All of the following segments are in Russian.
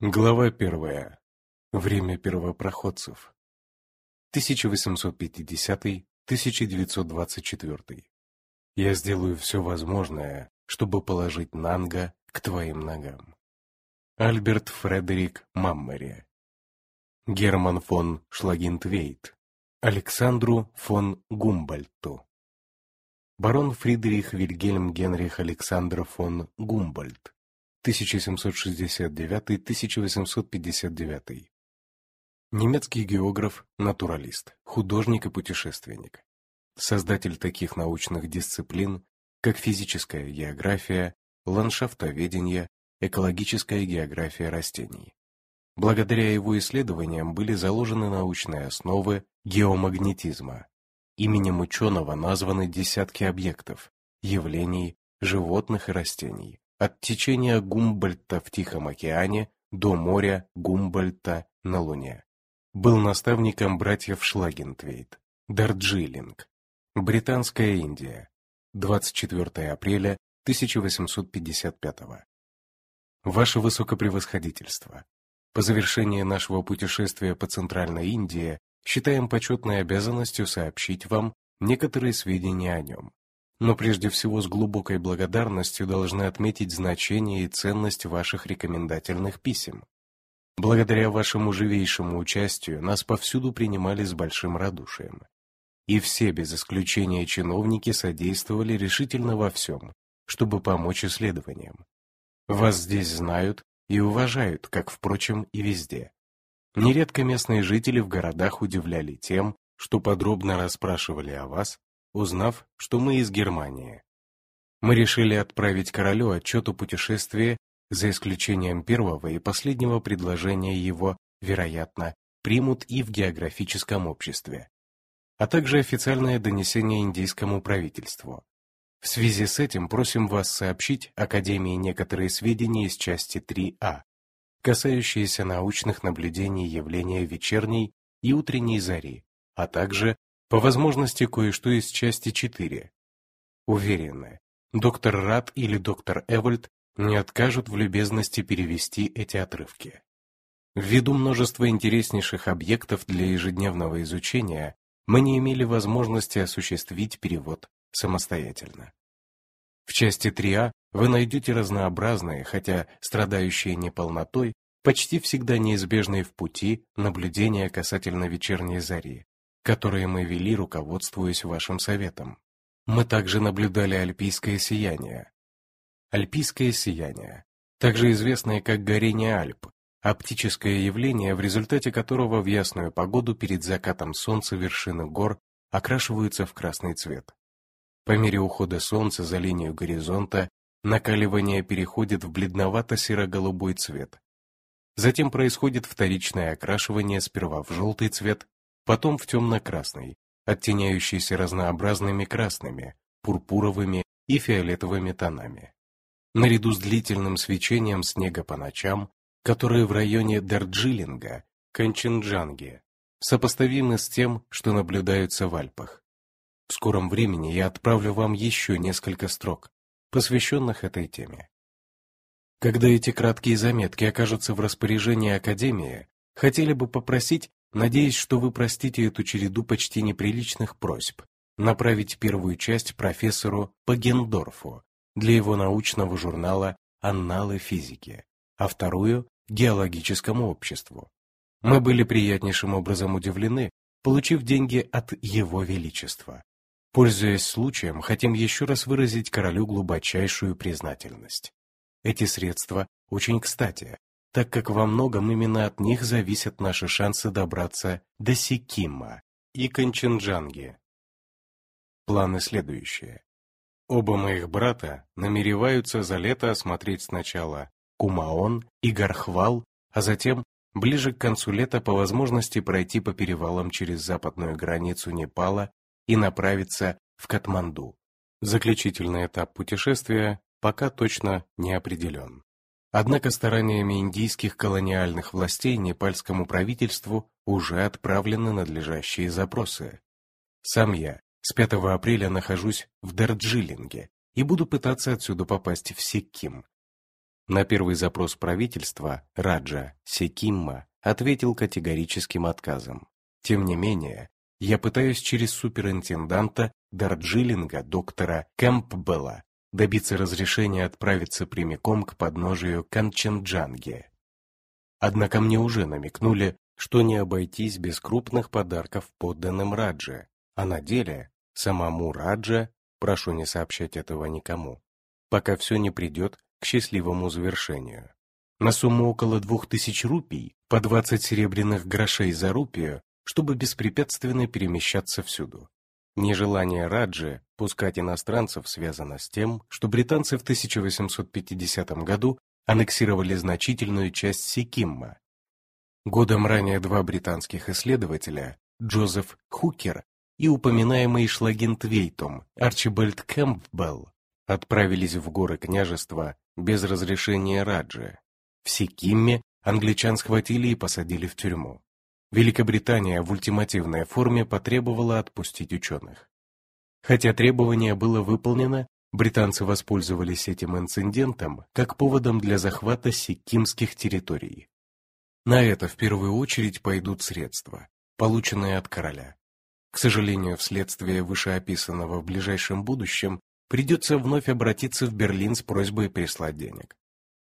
Глава первая. Время первопроходцев. 1850-1924. Я сделаю все возможное, чтобы положить Нанга к твоим ногам. Альберт Фредерик Маммери. Герман фон Шлагинтвейт. Александру фон Гумбольту. Барон Фридрих Вильгельм Генрих Александр фон Гумбольд. 1769-1859. Немецкий географ, натуралист, художник и путешественник. Создатель таких научных дисциплин, как физическая география, ландшафтоведение, экологическая география растений. Благодаря его исследованиям были заложены научные основы геомагнетизма. Именем ученого названы десятки объектов, явлений, животных и растений, от течения Гумбольта в Тихом океане до моря Гумбольта на Луне. Был наставником братьев Шлагентвейт, Дарджилинг, Британская Индия, 24 апреля 1855 Ваше Высокопревосходительство, по завершении нашего путешествия по Центральной Индии считаем почетной обязанностью сообщить вам некоторые сведения о нем но прежде всего с глубокой благодарностью должны отметить значение и ценность ваших рекомендательных писем. Благодаря вашему живейшему участию нас повсюду принимали с большим радушием. И все, без исключения чиновники, содействовали решительно во всем, чтобы помочь исследованиям. Вас здесь знают и уважают, как, впрочем, и везде. Нередко местные жители в городах удивляли тем, что подробно расспрашивали о вас узнав, что мы из Германии. Мы решили отправить королю отчет о путешествии, за исключением первого и последнего предложения его, вероятно, примут и в географическом обществе, а также официальное донесение индийскому правительству. В связи с этим просим вас сообщить Академии некоторые сведения из части 3А, касающиеся научных наблюдений явления вечерней и утренней зари, а также по возможности кое-что из части 4. Уверены, доктор Рад или доктор Эвольд не откажут в любезности перевести эти отрывки. Ввиду множества интереснейших объектов для ежедневного изучения, мы не имели возможности осуществить перевод самостоятельно. В части 3А вы найдете разнообразные, хотя страдающие неполнотой, почти всегда неизбежные в пути наблюдения касательно вечерней зари, которые мы вели, руководствуясь вашим советом. Мы также наблюдали альпийское сияние. Альпийское сияние, также известное как горение Альп, оптическое явление, в результате которого в ясную погоду перед закатом солнца вершины гор окрашиваются в красный цвет. По мере ухода солнца за линию горизонта накаливание переходит в бледновато-серо-голубой цвет. Затем происходит вторичное окрашивание сперва в желтый цвет, потом в темно-красный, оттеняющийся разнообразными красными, пурпуровыми и фиолетовыми тонами. Наряду с длительным свечением снега по ночам, которые в районе Дарджилинга, Канченджанге, сопоставимы с тем, что наблюдаются в Альпах. В скором времени я отправлю вам еще несколько строк, посвященных этой теме. Когда эти краткие заметки окажутся в распоряжении Академии, хотели бы попросить Надеюсь, что вы простите эту череду почти неприличных просьб направить первую часть профессору Пагендорфу для его научного журнала «Анналы физики», а вторую – геологическому обществу. Мы были приятнейшим образом удивлены, получив деньги от Его Величества. Пользуясь случаем, хотим еще раз выразить королю глубочайшую признательность. Эти средства очень кстати, так как во многом именно от них зависят наши шансы добраться до Сикима и Канченджанги. Планы следующие. Оба моих брата намереваются за лето осмотреть сначала Кумаон и Гархвал, а затем, ближе к концу лета, по возможности пройти по перевалам через западную границу Непала и направиться в Катманду. Заключительный этап путешествия пока точно не определен. Однако стараниями индийских колониальных властей непальскому правительству уже отправлены надлежащие запросы. Сам я с 5 апреля нахожусь в Дарджилинге и буду пытаться отсюда попасть в Сикким. На первый запрос правительства Раджа Секимма ответил категорическим отказом. Тем не менее, я пытаюсь через суперинтенданта Дарджилинга доктора Кэмпбелла добиться разрешения отправиться прямиком к подножию Канченджанги. Однако мне уже намекнули, что не обойтись без крупных подарков подданным Раджа, а на деле самому Раджа, прошу не сообщать этого никому, пока все не придет к счастливому завершению. На сумму около двух тысяч рупий, по двадцать серебряных грошей за рупию, чтобы беспрепятственно перемещаться всюду. Нежелание Раджи пускать иностранцев связано с тем, что британцы в 1850 году аннексировали значительную часть Сикимма. Годом ранее два британских исследователя, Джозеф Хукер и упоминаемый Шлагентвейтом Арчибальд Кэмпбелл, отправились в горы княжества без разрешения Раджи. В Сикимме англичан схватили и посадили в тюрьму. Великобритания в ультимативной форме потребовала отпустить ученых. Хотя требование было выполнено, британцы воспользовались этим инцидентом как поводом для захвата сикимских территорий. На это в первую очередь пойдут средства, полученные от короля. К сожалению, вследствие вышеописанного в ближайшем будущем придется вновь обратиться в Берлин с просьбой прислать денег.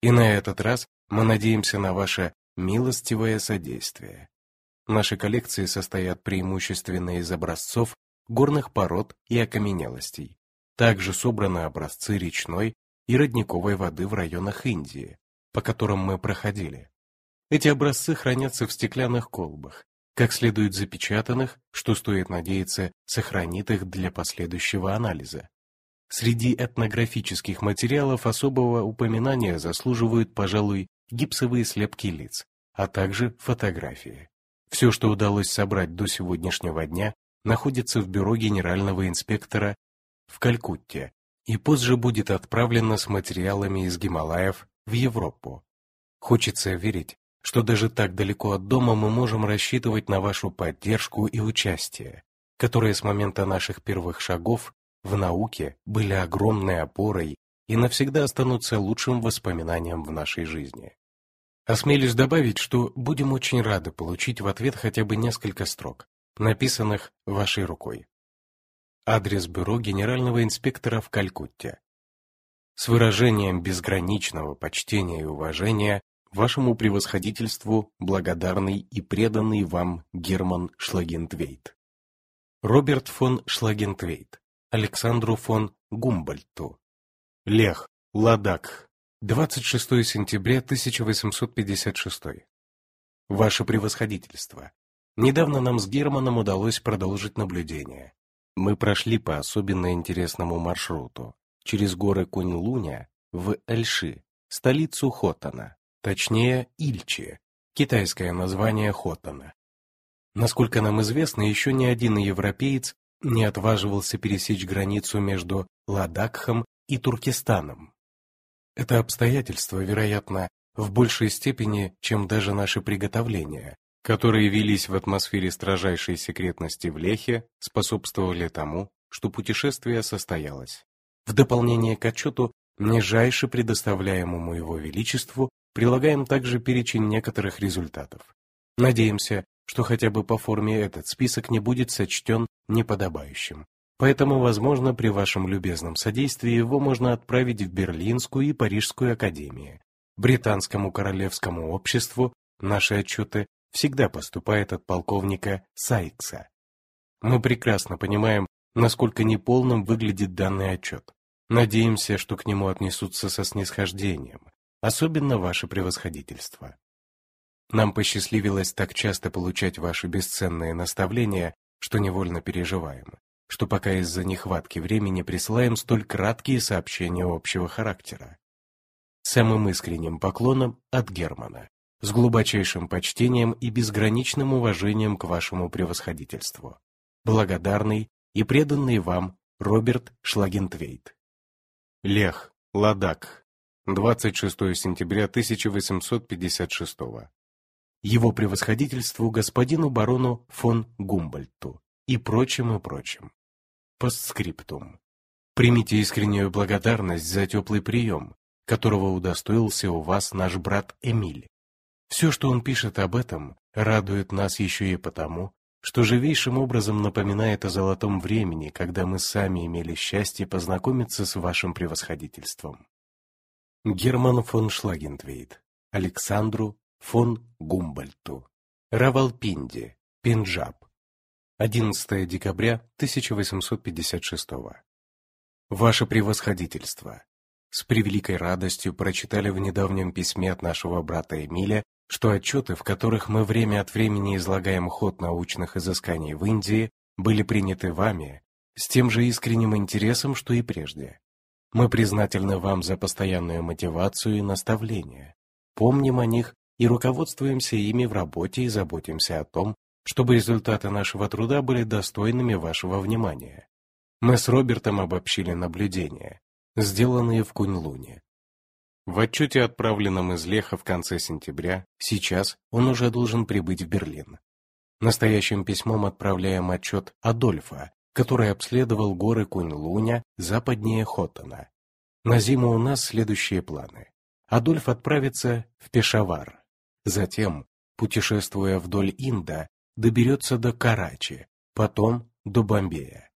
И на этот раз мы надеемся на ваше милостивое содействие. Наши коллекции состоят преимущественно из образцов горных пород и окаменелостей. Также собраны образцы речной и родниковой воды в районах Индии, по которым мы проходили. Эти образцы хранятся в стеклянных колбах, как следует запечатанных, что, стоит надеяться, сохранит их для последующего анализа. Среди этнографических материалов особого упоминания заслуживают, пожалуй, гипсовые слепки лиц, а также фотографии. Все, что удалось собрать до сегодняшнего дня, находится в бюро генерального инспектора в Калькутте и позже будет отправлено с материалами из Гималаев в Европу. Хочется верить, что даже так далеко от дома мы можем рассчитывать на вашу поддержку и участие, которые с момента наших первых шагов в науке были огромной опорой и навсегда останутся лучшим воспоминанием в нашей жизни. Осмелюсь добавить, что будем очень рады получить в ответ хотя бы несколько строк, написанных вашей рукой. Адрес бюро генерального инспектора в Калькутте. С выражением безграничного почтения и уважения вашему превосходительству благодарный и преданный вам Герман Шлагентвейт. Роберт фон Шлагентвейт, Александру фон Гумбольту. Лех, Ладак, 26 сентября 1856. Ваше превосходительство. Недавно нам с Германом удалось продолжить наблюдение. Мы прошли по особенно интересному маршруту через горы Кунь-Луня в Эльши, столицу Хотана, точнее Ильчи, китайское название Хотана. Насколько нам известно, еще ни один европеец не отваживался пересечь границу между Ладакхом и Туркестаном. Это обстоятельство, вероятно, в большей степени, чем даже наши приготовления, которые велись в атмосфере строжайшей секретности в Лехе, способствовали тому, что путешествие состоялось. В дополнение к отчету, нижайше предоставляемому его величеству, прилагаем также перечень некоторых результатов. Надеемся, что хотя бы по форме этот список не будет сочтен неподобающим. Поэтому, возможно, при вашем любезном содействии его можно отправить в Берлинскую и Парижскую академии. Британскому королевскому обществу наши отчеты всегда поступают от полковника Сайкса. Мы прекрасно понимаем, насколько неполным выглядит данный отчет. Надеемся, что к нему отнесутся со снисхождением, особенно ваше превосходительство. Нам посчастливилось так часто получать ваши бесценные наставления, что невольно переживаем что пока из-за нехватки времени присылаем столь краткие сообщения общего характера. Самым искренним поклоном от Германа, с глубочайшим почтением и безграничным уважением к вашему превосходительству. Благодарный и преданный вам Роберт Шлагентвейт. Лех, Ладак, 26 сентября 1856 Его превосходительству господину барону фон Гумбольту и прочим и прочим. Постскриптум. Примите искреннюю благодарность за теплый прием, которого удостоился у вас наш брат Эмиль. Все, что он пишет об этом, радует нас еще и потому, что живейшим образом напоминает о золотом времени, когда мы сами имели счастье познакомиться с вашим превосходительством. Герман фон Шлагентвейд, Александру фон Гумбольту, Равалпинди, Пенджаб, 11 декабря 1856 Ваше превосходительство, с превеликой радостью прочитали в недавнем письме от нашего брата Эмиля что отчеты, в которых мы время от времени излагаем ход научных изысканий в Индии, были приняты вами с тем же искренним интересом, что и прежде. Мы признательны вам за постоянную мотивацию и наставление. Помним о них и руководствуемся ими в работе и заботимся о том, чтобы результаты нашего труда были достойными вашего внимания. Мы с Робертом обобщили наблюдения, сделанные в Кунь-Луне, в отчете, отправленном из Леха в конце сентября, сейчас он уже должен прибыть в Берлин. Настоящим письмом отправляем отчет Адольфа, который обследовал горы Кунь-Луня западнее Хоттона. На зиму у нас следующие планы. Адольф отправится в Пешавар. Затем, путешествуя вдоль Инда, доберется до Карачи, потом до Бомбея.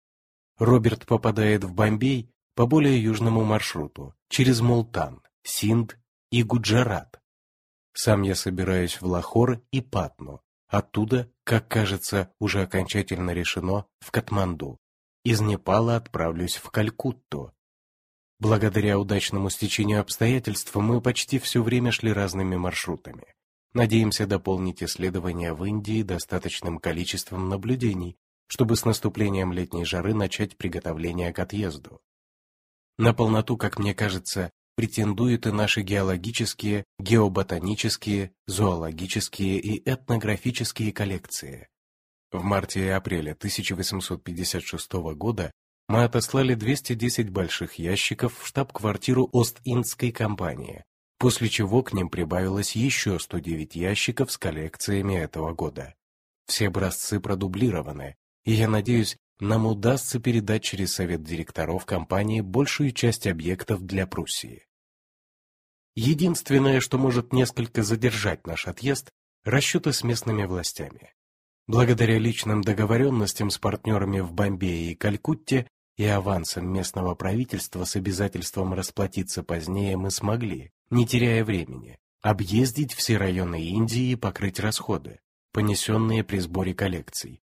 Роберт попадает в Бомбей по более южному маршруту, через Мултан, Синд и Гуджарат. Сам я собираюсь в Лахор и Патну, оттуда, как кажется, уже окончательно решено, в Катманду. Из Непала отправлюсь в Калькутту. Благодаря удачному стечению обстоятельств мы почти все время шли разными маршрутами. Надеемся дополнить исследования в Индии достаточным количеством наблюдений, чтобы с наступлением летней жары начать приготовление к отъезду. На полноту, как мне кажется, претендуют и наши геологические, геоботанические, зоологические и этнографические коллекции. В марте и апреле 1856 года мы отослали 210 больших ящиков в штаб-квартиру Ост-Индской компании, после чего к ним прибавилось еще 109 ящиков с коллекциями этого года. Все образцы продублированы, и я надеюсь, нам удастся передать через совет директоров компании большую часть объектов для Пруссии. Единственное, что может несколько задержать наш отъезд, расчеты с местными властями. Благодаря личным договоренностям с партнерами в Бомбее и Калькутте и авансам местного правительства с обязательством расплатиться позднее мы смогли, не теряя времени, объездить все районы Индии и покрыть расходы, понесенные при сборе коллекций,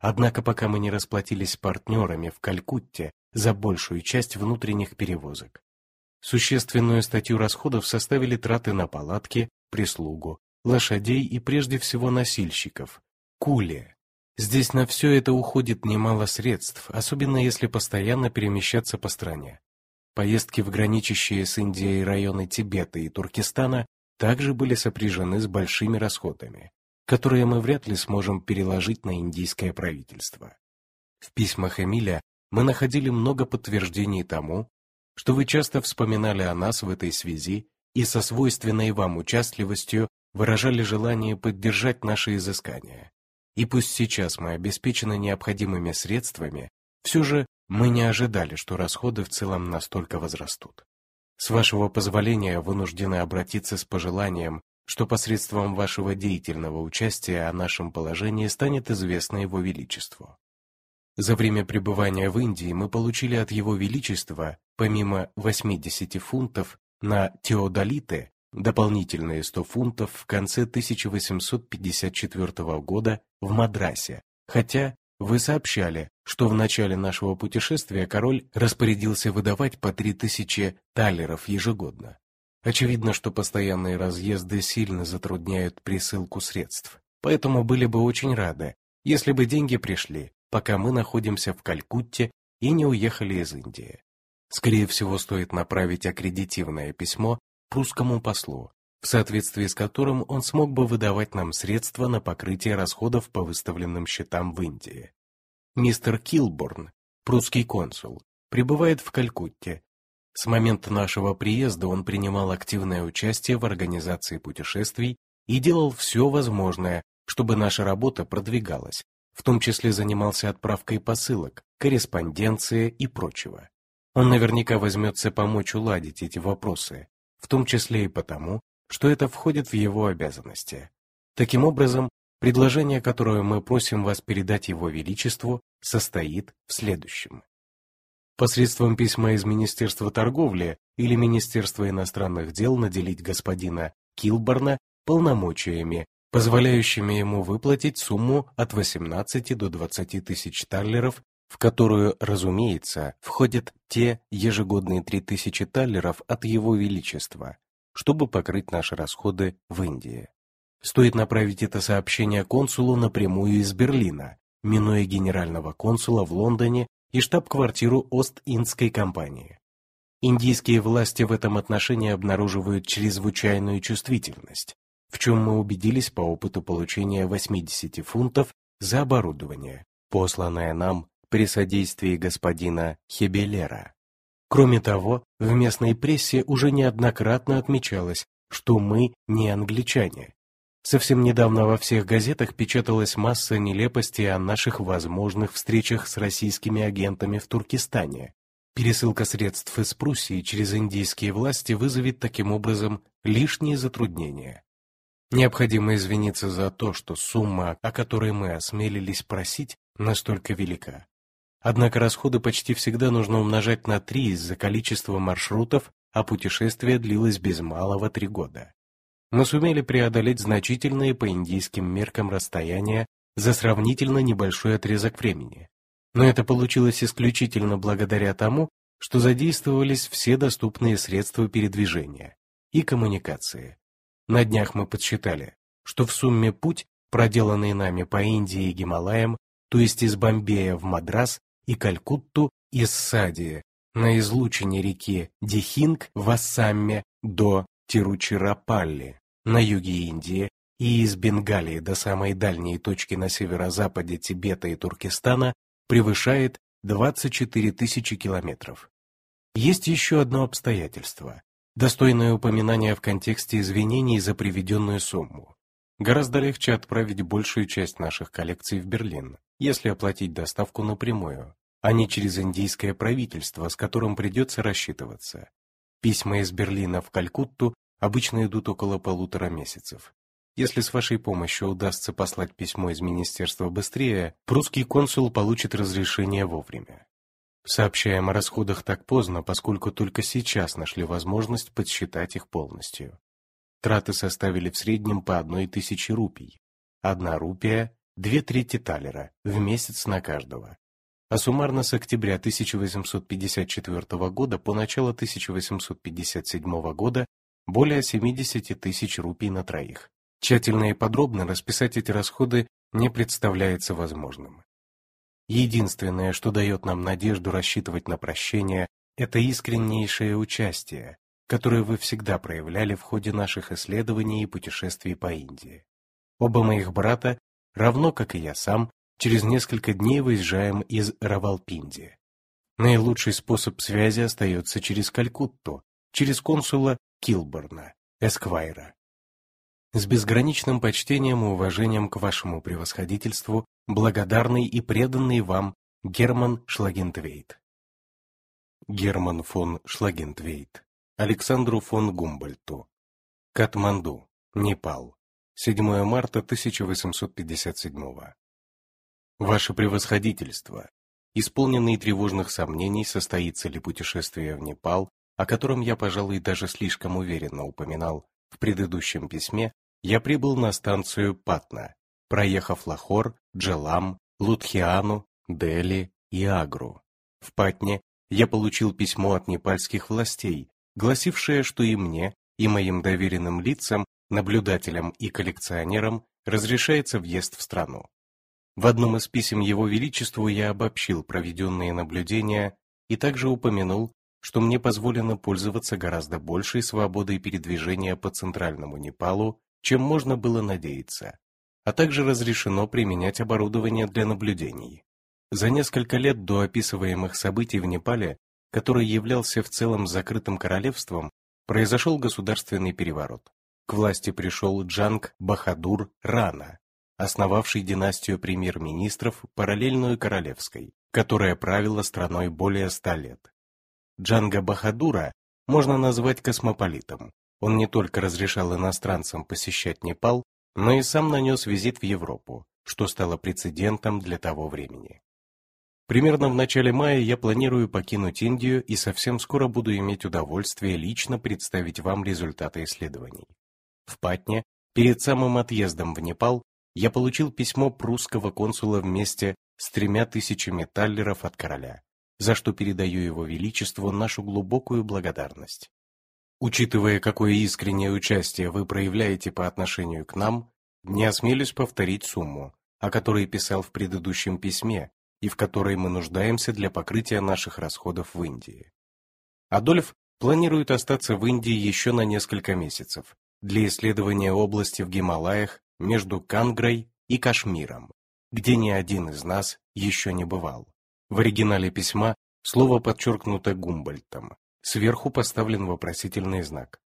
Однако пока мы не расплатились с партнерами в Калькутте за большую часть внутренних перевозок. Существенную статью расходов составили траты на палатки, прислугу, лошадей и прежде всего носильщиков, кули. Здесь на все это уходит немало средств, особенно если постоянно перемещаться по стране. Поездки в граничащие с Индией районы Тибета и Туркестана также были сопряжены с большими расходами которые мы вряд ли сможем переложить на индийское правительство. В письмах Эмиля мы находили много подтверждений тому, что вы часто вспоминали о нас в этой связи и со свойственной вам участливостью выражали желание поддержать наши изыскания. И пусть сейчас мы обеспечены необходимыми средствами, все же мы не ожидали, что расходы в целом настолько возрастут. С вашего позволения вынуждены обратиться с пожеланием что посредством вашего деятельного участия о нашем положении станет известно Его Величеству. За время пребывания в Индии мы получили от Его Величества, помимо 80 фунтов, на теодолиты дополнительные 100 фунтов в конце 1854 года в Мадрасе, хотя вы сообщали, что в начале нашего путешествия король распорядился выдавать по 3000 талеров ежегодно. Очевидно, что постоянные разъезды сильно затрудняют присылку средств, поэтому были бы очень рады, если бы деньги пришли, пока мы находимся в Калькутте и не уехали из Индии. Скорее всего, стоит направить аккредитивное письмо прусскому послу, в соответствии с которым он смог бы выдавать нам средства на покрытие расходов по выставленным счетам в Индии. Мистер Килборн, прусский консул, пребывает в Калькутте с момента нашего приезда он принимал активное участие в организации путешествий и делал все возможное, чтобы наша работа продвигалась, в том числе занимался отправкой посылок, корреспонденции и прочего. Он наверняка возьмется помочь уладить эти вопросы, в том числе и потому, что это входит в его обязанности. Таким образом, предложение, которое мы просим вас передать Его Величеству, состоит в следующем. Посредством письма из Министерства торговли или Министерства иностранных дел наделить господина Килборна полномочиями, позволяющими ему выплатить сумму от 18 до 20 тысяч таллеров, в которую, разумеется, входят те ежегодные 3000 таллеров от Его Величества, чтобы покрыть наши расходы в Индии. Стоит направить это сообщение консулу напрямую из Берлина, минуя генерального консула в Лондоне и штаб-квартиру Ост-Индской компании. Индийские власти в этом отношении обнаруживают чрезвычайную чувствительность, в чем мы убедились по опыту получения 80 фунтов за оборудование, посланное нам при содействии господина Хебелера. Кроме того, в местной прессе уже неоднократно отмечалось, что мы не англичане. Совсем недавно во всех газетах печаталась масса нелепостей о наших возможных встречах с российскими агентами в Туркестане. Пересылка средств из Пруссии через индийские власти вызовет таким образом лишние затруднения. Необходимо извиниться за то, что сумма, о которой мы осмелились просить, настолько велика. Однако расходы почти всегда нужно умножать на три из-за количества маршрутов, а путешествие длилось без малого три года. Мы сумели преодолеть значительные по индийским меркам расстояния за сравнительно небольшой отрезок времени. Но это получилось исключительно благодаря тому, что задействовались все доступные средства передвижения и коммуникации, на днях мы подсчитали, что в сумме путь, проделанный нами по Индии и Гималаям, то есть из Бомбея в Мадрас и Калькутту из Садии, на излучине реки Дихинг в Ассамме до Тиручирапалли на юге Индии и из Бенгалии до самой дальней точки на северо-западе Тибета и Туркестана превышает 24 тысячи километров. Есть еще одно обстоятельство, достойное упоминания в контексте извинений за приведенную сумму. Гораздо легче отправить большую часть наших коллекций в Берлин, если оплатить доставку напрямую, а не через индийское правительство, с которым придется рассчитываться. Письма из Берлина в Калькутту обычно идут около полутора месяцев. Если с вашей помощью удастся послать письмо из министерства быстрее, прусский консул получит разрешение вовремя. Сообщаем о расходах так поздно, поскольку только сейчас нашли возможность подсчитать их полностью. Траты составили в среднем по одной тысяче рупий. Одна рупия – две трети талера в месяц на каждого. А суммарно с октября 1854 года по начало 1857 года более 70 тысяч рупий на троих. Тщательно и подробно расписать эти расходы не представляется возможным. Единственное, что дает нам надежду рассчитывать на прощение, это искреннейшее участие, которое вы всегда проявляли в ходе наших исследований и путешествий по Индии. Оба моих брата, равно как и я сам, через несколько дней выезжаем из Равалпинди. Наилучший способ связи остается через Калькутту, через консула Килборна, Эсквайра. С безграничным почтением и уважением к вашему превосходительству благодарный и преданный вам Герман Шлагентвейт. Герман фон Шлагентвейт, Александру фон Гумбольту. Катманду, Непал. 7 марта 1857 Ваше превосходительство, исполненный тревожных сомнений, состоится ли путешествие в Непал, о котором я, пожалуй, даже слишком уверенно упоминал в предыдущем письме, я прибыл на станцию Патна, проехав Лахор, Джелам, Лудхиану, Дели и Агру. В Патне я получил письмо от непальских властей, гласившее, что и мне, и моим доверенным лицам, наблюдателям и коллекционерам разрешается въезд в страну. В одном из писем Его Величеству я обобщил проведенные наблюдения и также упомянул, что мне позволено пользоваться гораздо большей свободой передвижения по центральному Непалу, чем можно было надеяться а также разрешено применять оборудование для наблюдений. За несколько лет до описываемых событий в Непале, который являлся в целом закрытым королевством, произошел государственный переворот. К власти пришел Джанг Бахадур Рана, основавший династию премьер-министров, параллельную королевской, которая правила страной более ста лет. Джанга Бахадура можно назвать космополитом. Он не только разрешал иностранцам посещать Непал, но и сам нанес визит в Европу, что стало прецедентом для того времени. Примерно в начале мая я планирую покинуть Индию и совсем скоро буду иметь удовольствие лично представить вам результаты исследований. В Патне, перед самым отъездом в Непал, я получил письмо прусского консула вместе с тремя тысячами таллеров от короля, за что передаю его величеству нашу глубокую благодарность. Учитывая, какое искреннее участие вы проявляете по отношению к нам, не осмелюсь повторить сумму, о которой писал в предыдущем письме, и в которой мы нуждаемся для покрытия наших расходов в Индии. Адольф планирует остаться в Индии еще на несколько месяцев для исследования области в Гималаях между Кангрой и Кашмиром, где ни один из нас еще не бывал. В оригинале письма слово подчеркнуто Гумбольтом, сверху поставлен вопросительный знак.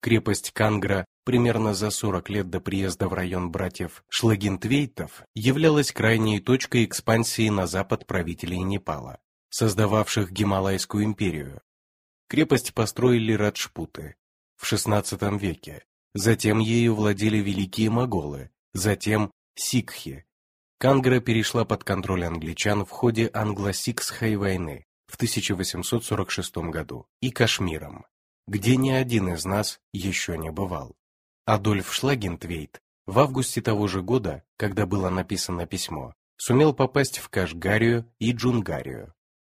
Крепость Кангра примерно за 40 лет до приезда в район братьев Шлагентвейтов являлась крайней точкой экспансии на запад правителей Непала, создававших Гималайскую империю. Крепость построили раджпуты в XVI веке, затем ею владели великие моголы, затем сикхи. Кангра перешла под контроль англичан в ходе англо-сикхской войны в 1846 году и Кашмиром где ни один из нас еще не бывал. Адольф Шлагентвейт в августе того же года, когда было написано письмо, сумел попасть в Кашгарию и Джунгарию.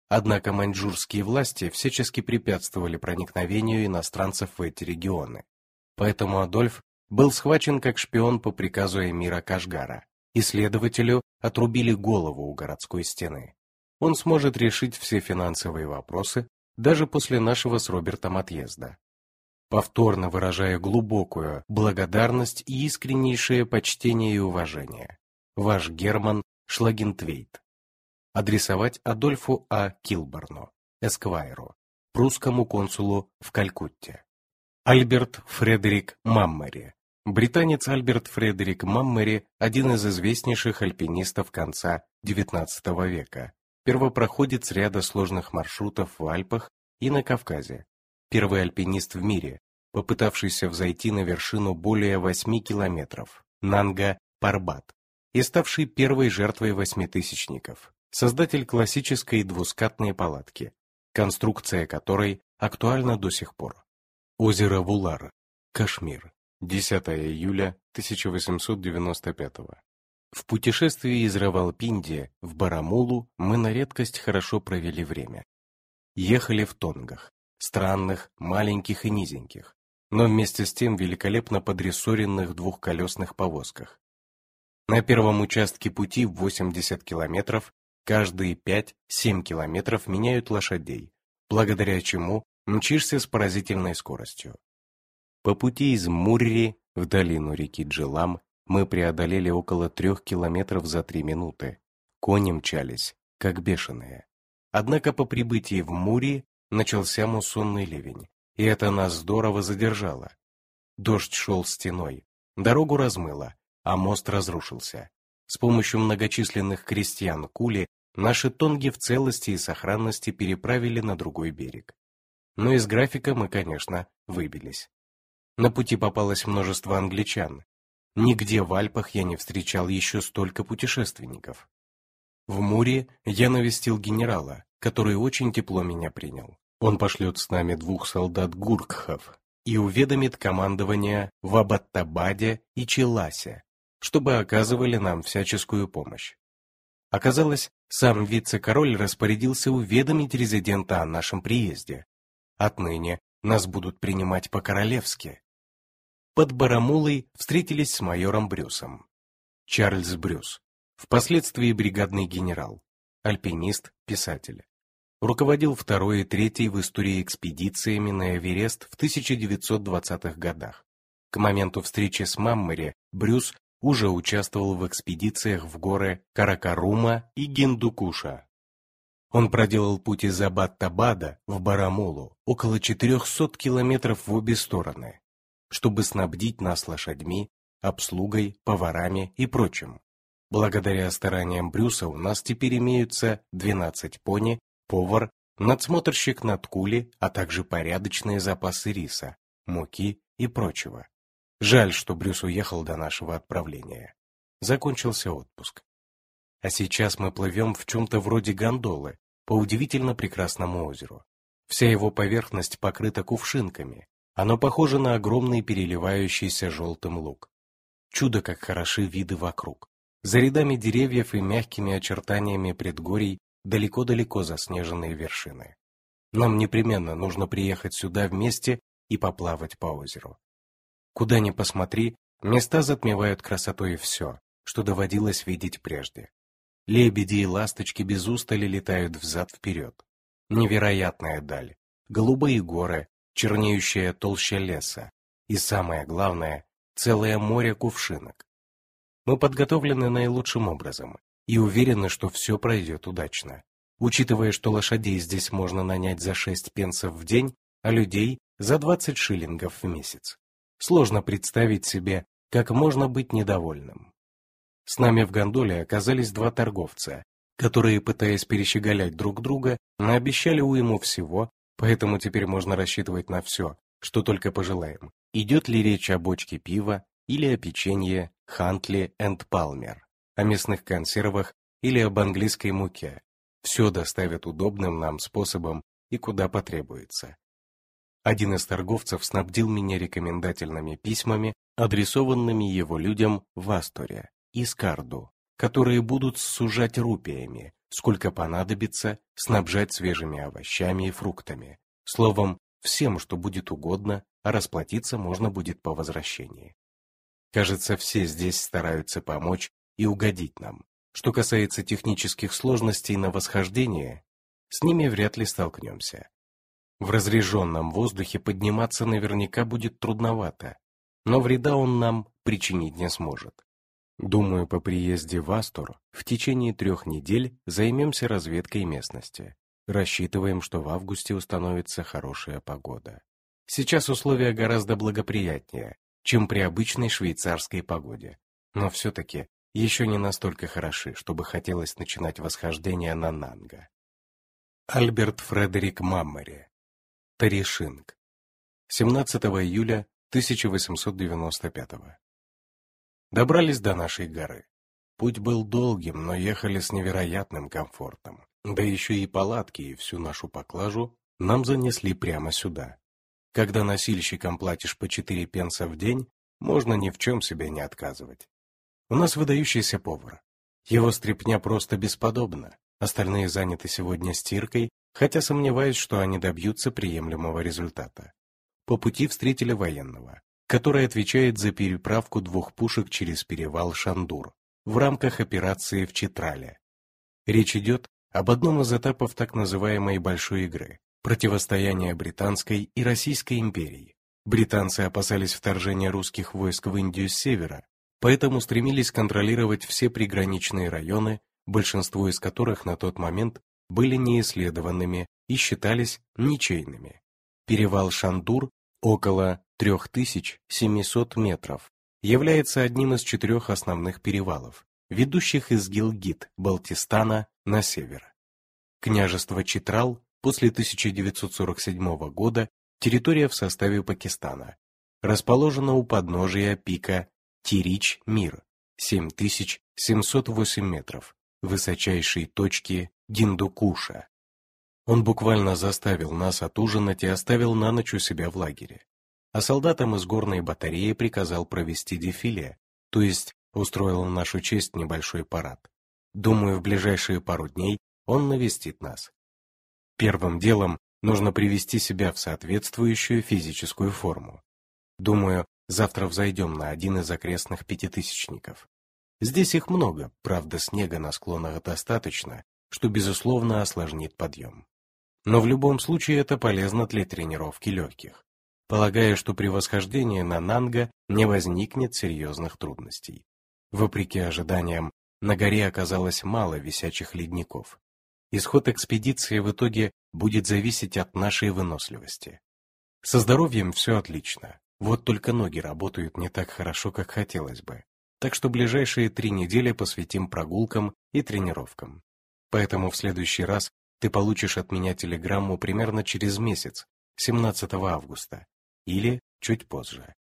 Однако маньчжурские власти всячески препятствовали проникновению иностранцев в эти регионы. Поэтому Адольф был схвачен как шпион по приказу эмира Кашгара, и следователю отрубили голову у городской стены. Он сможет решить все финансовые вопросы даже после нашего с Робертом отъезда. Повторно выражая глубокую благодарность и искреннейшее почтение и уважение. Ваш Герман Шлагентвейт. Адресовать Адольфу А. Килборну, Эсквайру, прусскому консулу в Калькутте. Альберт Фредерик Маммери. Британец Альберт Фредерик Маммери – один из известнейших альпинистов конца XIX века, первопроходец ряда сложных маршрутов в Альпах и на Кавказе, первый альпинист в мире, попытавшийся взойти на вершину более 8 километров, Нанга Парбат, и ставший первой жертвой восьмитысячников, создатель классической двускатной палатки, конструкция которой актуальна до сих пор. Озеро Вулар, Кашмир, 10 июля 1895 в путешествии из Равалпинди в Барамулу мы на редкость хорошо провели время. Ехали в тонгах, странных, маленьких и низеньких, но вместе с тем великолепно подрессоренных двухколесных повозках. На первом участке пути в 80 километров каждые 5-7 километров меняют лошадей, благодаря чему мчишься с поразительной скоростью. По пути из Мурри в долину реки Джилам мы преодолели около трех километров за три минуты. Кони мчались, как бешеные. Однако по прибытии в Мури начался муссонный ливень, и это нас здорово задержало. Дождь шел стеной, дорогу размыло, а мост разрушился. С помощью многочисленных крестьян Кули наши тонги в целости и сохранности переправили на другой берег. Но из графика мы, конечно, выбились. На пути попалось множество англичан, Нигде в Альпах я не встречал еще столько путешественников. В Муре я навестил генерала, который очень тепло меня принял. Он пошлет с нами двух солдат Гуркхов и уведомит командование в Абаттабаде и Челасе, чтобы оказывали нам всяческую помощь. Оказалось, сам вице-король распорядился уведомить резидента о нашем приезде. Отныне нас будут принимать по-королевски, под Барамулой встретились с майором Брюсом. Чарльз Брюс, впоследствии бригадный генерал, альпинист, писатель. Руководил второй и третьей в истории экспедициями на Эверест в 1920-х годах. К моменту встречи с Маммери Брюс уже участвовал в экспедициях в горы Каракарума и Гиндукуша. Он проделал путь из Абад-Табада в Барамулу около 400 километров в обе стороны, чтобы снабдить нас лошадьми, обслугой, поварами и прочим. Благодаря стараниям Брюса у нас теперь имеются 12 пони, повар, надсмотрщик над кули, а также порядочные запасы риса, муки и прочего. Жаль, что Брюс уехал до нашего отправления. Закончился отпуск. А сейчас мы плывем в чем-то вроде гондолы по удивительно прекрасному озеру. Вся его поверхность покрыта кувшинками. Оно похоже на огромный переливающийся желтым луг. Чудо, как хороши виды вокруг. За рядами деревьев и мягкими очертаниями предгорий далеко-далеко заснеженные вершины. Нам непременно нужно приехать сюда вместе и поплавать по озеру. Куда ни посмотри, места затмевают красотой все, что доводилось видеть прежде. Лебеди и ласточки без устали летают взад-вперед. Невероятная даль, голубые горы, чернеющая толща леса и, самое главное, целое море кувшинок. Мы подготовлены наилучшим образом и уверены, что все пройдет удачно. Учитывая, что лошадей здесь можно нанять за 6 пенсов в день, а людей за 20 шиллингов в месяц. Сложно представить себе, как можно быть недовольным. С нами в гондоле оказались два торговца, которые, пытаясь перещеголять друг друга, наобещали уйму всего, поэтому теперь можно рассчитывать на все, что только пожелаем. Идет ли речь о бочке пива или о печенье Хантли энд Палмер, о мясных консервах или об английской муке. Все доставят удобным нам способом и куда потребуется. Один из торговцев снабдил меня рекомендательными письмами, адресованными его людям в Асторе и Скарду, которые будут сужать рупиями, сколько понадобится, снабжать свежими овощами и фруктами. Словом, всем, что будет угодно, а расплатиться можно будет по возвращении. Кажется, все здесь стараются помочь и угодить нам. Что касается технических сложностей на восхождение, с ними вряд ли столкнемся. В разреженном воздухе подниматься наверняка будет трудновато, но вреда он нам причинить не сможет. Думаю, по приезде в Астор в течение трех недель займемся разведкой местности. Рассчитываем, что в августе установится хорошая погода. Сейчас условия гораздо благоприятнее, чем при обычной швейцарской погоде. Но все-таки еще не настолько хороши, чтобы хотелось начинать восхождение на Нанга. Альберт Фредерик Маммери. Таришинг. 17 июля 1895 Добрались до нашей горы. Путь был долгим, но ехали с невероятным комфортом. Да еще и палатки и всю нашу поклажу нам занесли прямо сюда. Когда носильщикам платишь по 4 пенса в день, можно ни в чем себе не отказывать. У нас выдающийся повар. Его стряпня просто бесподобна. Остальные заняты сегодня стиркой, хотя сомневаюсь, что они добьются приемлемого результата. По пути встретили военного, который отвечает за переправку двух пушек через перевал Шандур в рамках операции в Читрале. Речь идет об одном из этапов так называемой «большой игры», противостояния Британской и Российской империй. Британцы опасались вторжения русских войск в Индию с севера, поэтому стремились контролировать все приграничные районы, большинство из которых на тот момент были неисследованными и считались ничейными. Перевал Шандур, около 3700 метров, является одним из четырех основных перевалов, ведущих из Гилгит, Балтистана на север. Княжество Читрал После 1947 года территория в составе Пакистана. Расположена у подножия пика Тирич-Мир, 7708 метров, высочайшей точки Гиндукуша. Он буквально заставил нас отужинать и оставил на ночь у себя в лагере. А солдатам из горной батареи приказал провести дефиле, то есть устроил в нашу честь небольшой парад. Думаю, в ближайшие пару дней он навестит нас. Первым делом нужно привести себя в соответствующую физическую форму. Думаю, завтра взойдем на один из окрестных пятитысячников. Здесь их много, правда, снега на склонах достаточно, что, безусловно, осложнит подъем. Но в любом случае это полезно для тренировки легких. Полагаю, что при восхождении на Нанга не возникнет серьезных трудностей. Вопреки ожиданиям, на горе оказалось мало висячих ледников. Исход экспедиции в итоге будет зависеть от нашей выносливости. Со здоровьем все отлично, вот только ноги работают не так хорошо, как хотелось бы. Так что ближайшие три недели посвятим прогулкам и тренировкам. Поэтому в следующий раз ты получишь от меня телеграмму примерно через месяц, 17 августа, или чуть позже.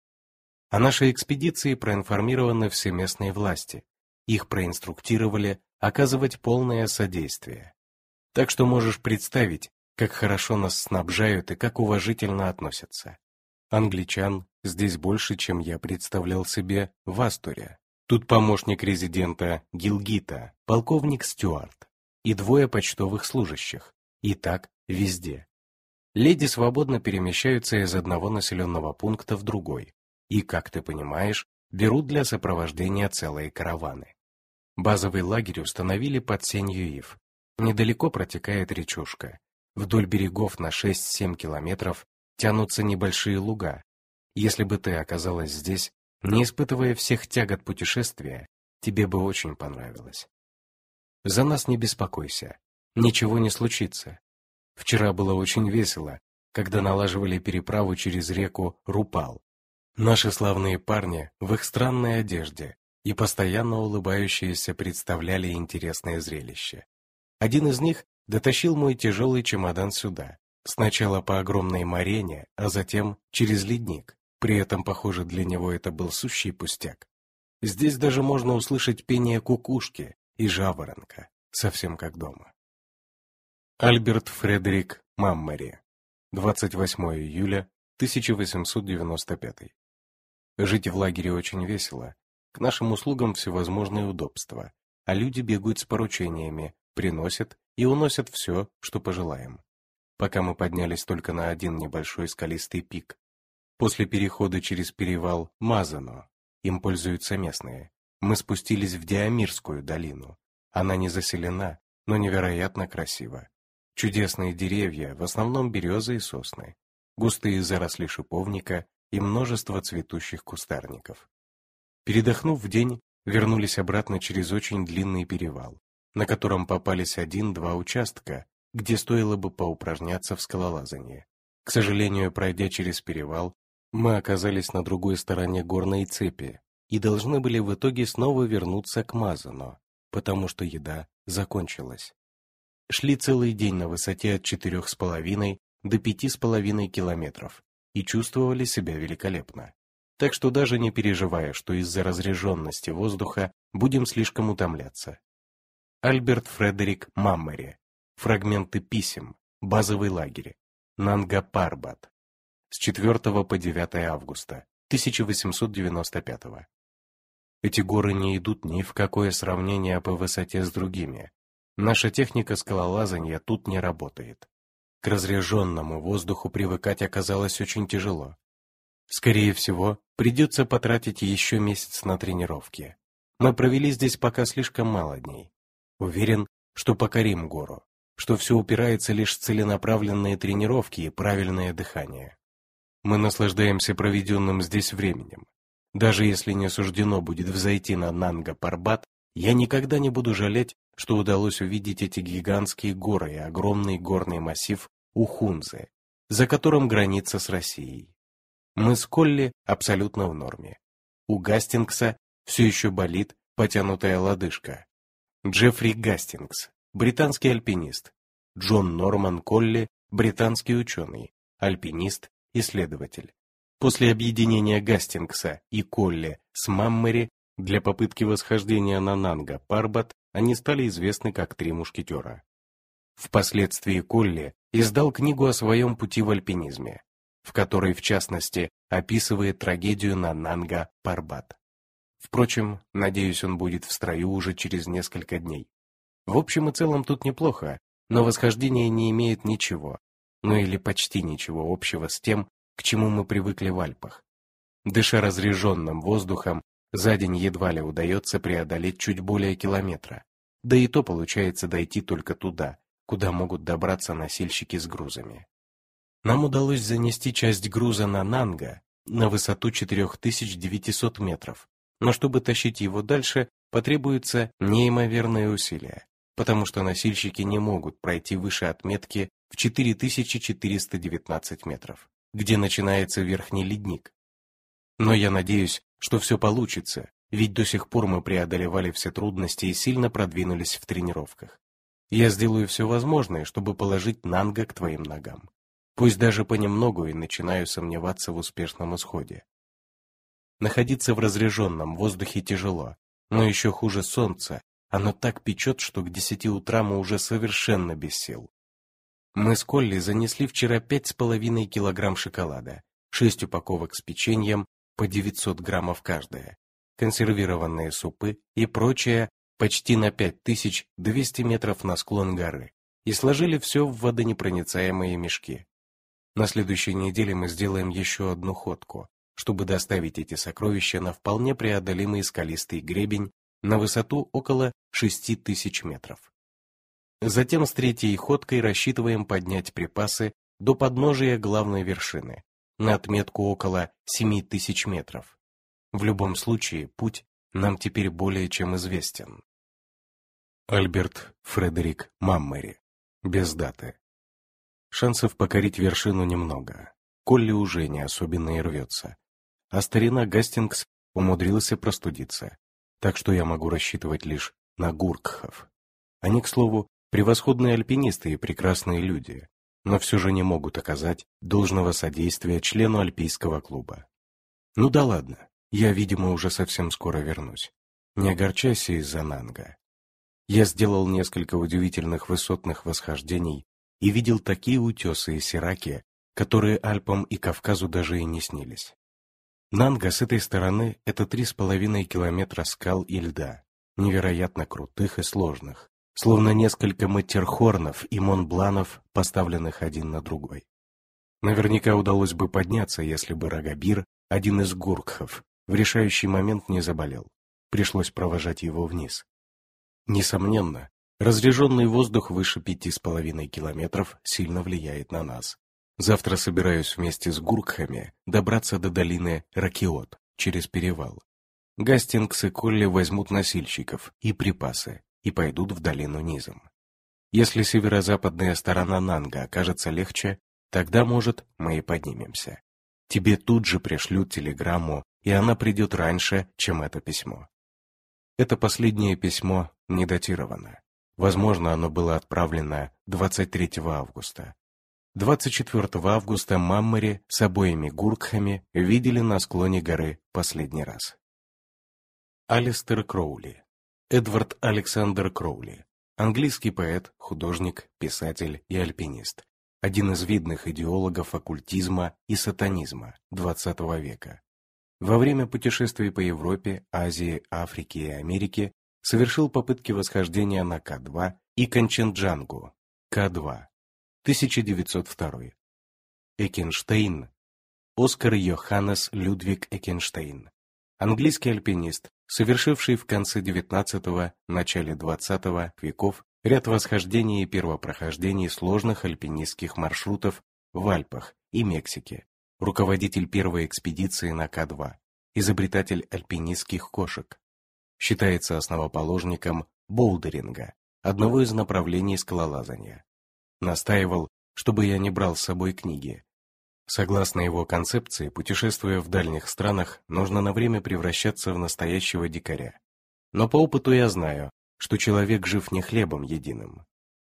О нашей экспедиции проинформированы все местные власти. Их проинструктировали оказывать полное содействие. Так что можешь представить, как хорошо нас снабжают и как уважительно относятся. Англичан здесь больше, чем я представлял себе в Астуре. Тут помощник резидента Гилгита, полковник Стюарт и двое почтовых служащих. И так везде. Леди свободно перемещаются из одного населенного пункта в другой. И, как ты понимаешь, берут для сопровождения целые караваны. Базовый лагерь установили под Сень-Юив. Недалеко протекает речушка. Вдоль берегов на 6-7 километров тянутся небольшие луга. Если бы ты оказалась здесь, не испытывая всех тягот путешествия, тебе бы очень понравилось. За нас не беспокойся, ничего не случится. Вчера было очень весело, когда налаживали переправу через реку Рупал. Наши славные парни в их странной одежде и постоянно улыбающиеся представляли интересное зрелище. Один из них дотащил мой тяжелый чемодан сюда, сначала по огромной марене, а затем через ледник. При этом, похоже, для него это был сущий пустяк. Здесь даже можно услышать пение кукушки и жаворонка, совсем как дома. Альберт Фредерик Маммери, 28 июля 1895. Жить в лагере очень весело. К нашим услугам всевозможные удобства, а люди бегают с поручениями, приносят и уносят все, что пожелаем. Пока мы поднялись только на один небольшой скалистый пик. После перехода через перевал Мазано, им пользуются местные, мы спустились в Диамирскую долину. Она не заселена, но невероятно красива. Чудесные деревья, в основном березы и сосны, густые заросли шиповника и множество цветущих кустарников. Передохнув в день, вернулись обратно через очень длинный перевал, на котором попались один-два участка, где стоило бы поупражняться в скалолазании. К сожалению, пройдя через перевал, мы оказались на другой стороне горной цепи и должны были в итоге снова вернуться к Мазану, потому что еда закончилась. Шли целый день на высоте от четырех с половиной до пяти с половиной километров и чувствовали себя великолепно. Так что даже не переживая, что из-за разряженности воздуха будем слишком утомляться. Альберт Фредерик Маммери. Фрагменты писем. Базовый лагерь. Нанга Парбат. С 4 по 9 августа 1895. Эти горы не идут ни в какое сравнение по высоте с другими. Наша техника скалолазания тут не работает. К разряженному воздуху привыкать оказалось очень тяжело. Скорее всего, придется потратить еще месяц на тренировки. Мы провели здесь пока слишком мало дней. Уверен, что покорим гору, что все упирается лишь в целенаправленные тренировки и правильное дыхание. Мы наслаждаемся проведенным здесь временем. Даже если не суждено будет взойти на Нанга-Парбат, я никогда не буду жалеть, что удалось увидеть эти гигантские горы и огромный горный массив Ухунзы, за которым граница с Россией. Мы с Колли абсолютно в норме. У Гастингса все еще болит потянутая лодыжка. Джеффри Гастингс, британский альпинист. Джон Норман Колли, британский ученый, альпинист, исследователь. После объединения Гастингса и Колли с Маммери для попытки восхождения на Нанга Парбат они стали известны как Три мушкетера. Впоследствии Колли издал книгу о своем пути в альпинизме, в которой, в частности, описывает трагедию на Нанга Парбат. Впрочем, надеюсь, он будет в строю уже через несколько дней. В общем и целом тут неплохо, но восхождение не имеет ничего, ну или почти ничего общего с тем, к чему мы привыкли в Альпах. Дыша разреженным воздухом, за день едва ли удается преодолеть чуть более километра. Да и то получается дойти только туда, куда могут добраться носильщики с грузами. Нам удалось занести часть груза на Нанга на высоту 4900 метров, но чтобы тащить его дальше, потребуется неимоверные усилия, потому что носильщики не могут пройти выше отметки в 4419 метров, где начинается верхний ледник. Но я надеюсь, что все получится, ведь до сих пор мы преодолевали все трудности и сильно продвинулись в тренировках. Я сделаю все возможное, чтобы положить Нанга к твоим ногам. Пусть даже понемногу и начинаю сомневаться в успешном исходе. Находиться в разреженном воздухе тяжело, но еще хуже солнца. Оно так печет, что к десяти утра мы уже совершенно без сил. Мы с Колли занесли вчера пять с половиной килограмм шоколада, шесть упаковок с печеньем по 900 граммов каждая, консервированные супы и прочее почти на 5200 метров на склон горы и сложили все в водонепроницаемые мешки. На следующей неделе мы сделаем еще одну ходку, чтобы доставить эти сокровища на вполне преодолимый скалистый гребень на высоту около 6000 метров. Затем с третьей ходкой рассчитываем поднять припасы до подножия главной вершины, на отметку около 7000 метров. В любом случае, путь нам теперь более чем известен. Альберт Фредерик Маммери. Без даты. Шансов покорить вершину немного. Колли уже не особенно и рвется. А старина Гастингс умудрился простудиться. Так что я могу рассчитывать лишь на гуркхов. Они, к слову, превосходные альпинисты и прекрасные люди, но все же не могут оказать должного содействия члену альпийского клуба. Ну да ладно, я, видимо, уже совсем скоро вернусь. Не огорчайся из-за Нанга. Я сделал несколько удивительных высотных восхождений и видел такие утесы и сираки, которые Альпам и Кавказу даже и не снились. Нанга с этой стороны — это три с половиной километра скал и льда, невероятно крутых и сложных, словно несколько матерхорнов и монбланов, поставленных один на другой. Наверняка удалось бы подняться, если бы Рагабир, один из гуркхов, в решающий момент не заболел. Пришлось провожать его вниз. Несомненно, разреженный воздух выше пяти с половиной километров сильно влияет на нас. Завтра собираюсь вместе с гуркхами добраться до долины Ракиот через перевал. Гастингс и Колли возьмут носильщиков и припасы и пойдут в долину низом. Если северо-западная сторона Нанга окажется легче, тогда, может, мы и поднимемся. Тебе тут же пришлют телеграмму, и она придет раньше, чем это письмо. Это последнее письмо не датировано. Возможно, оно было отправлено 23 августа. 24 августа Маммари с обоими гуркхами видели на склоне горы последний раз. Алистер Кроули. Эдвард Александр Кроули. Английский поэт, художник, писатель и альпинист. Один из видных идеологов оккультизма и сатанизма XX века. Во время путешествий по Европе, Азии, Африке и Америке совершил попытки восхождения на К2 и Канченджангу, К2, 1902. Экенштейн. Оскар Йоханнес Людвиг Экенштейн. Английский альпинист, совершивший в конце XIX – начале XX веков ряд восхождений и первопрохождений сложных альпинистских маршрутов в Альпах и Мексике, руководитель первой экспедиции на К2, изобретатель альпинистских кошек. Считается основоположником боулдеринга, одного из направлений скалолазания. Настаивал, чтобы я не брал с собой книги. Согласно его концепции, путешествуя в дальних странах, нужно на время превращаться в настоящего дикаря. Но по опыту я знаю, что человек жив не хлебом единым.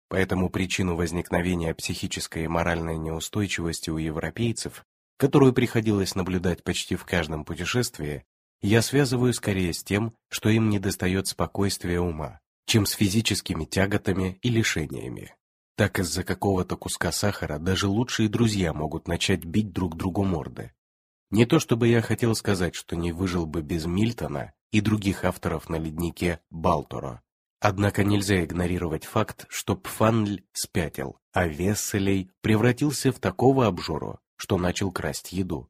Поэтому причину возникновения психической и моральной неустойчивости у европейцев которую приходилось наблюдать почти в каждом путешествии, я связываю скорее с тем, что им недостает спокойствия ума, чем с физическими тяготами и лишениями. Так из-за какого-то куска сахара даже лучшие друзья могут начать бить друг другу морды. Не то чтобы я хотел сказать, что не выжил бы без Мильтона и других авторов на леднике Балторо. Однако нельзя игнорировать факт, что Пфанль спятил, а Весселей превратился в такого обжору, что начал красть еду.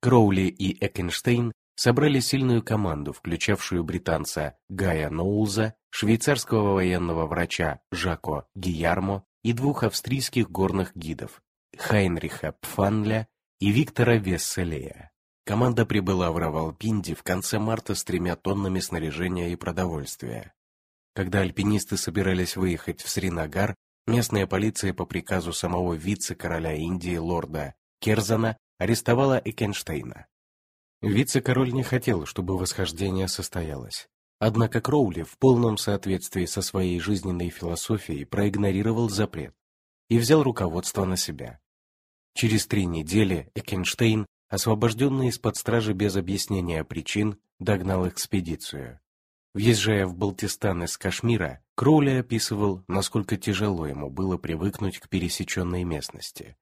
Кроули и Экенштейн собрали сильную команду, включавшую британца Гая Ноулза, швейцарского военного врача Жако Гиярмо и двух австрийских горных гидов Хайнриха Пфанля и Виктора Весселея. Команда прибыла в Равалпинди в конце марта с тремя тоннами снаряжения и продовольствия. Когда альпинисты собирались выехать в Сринагар, местная полиция по приказу самого вице-короля Индии лорда Керзана арестовала Экенштейна. Вице-король не хотел, чтобы восхождение состоялось. Однако Кроули в полном соответствии со своей жизненной философией проигнорировал запрет и взял руководство на себя. Через три недели Экенштейн, освобожденный из-под стражи без объяснения причин, догнал экспедицию. Въезжая в Балтистан из Кашмира, Кроули описывал, насколько тяжело ему было привыкнуть к пересеченной местности.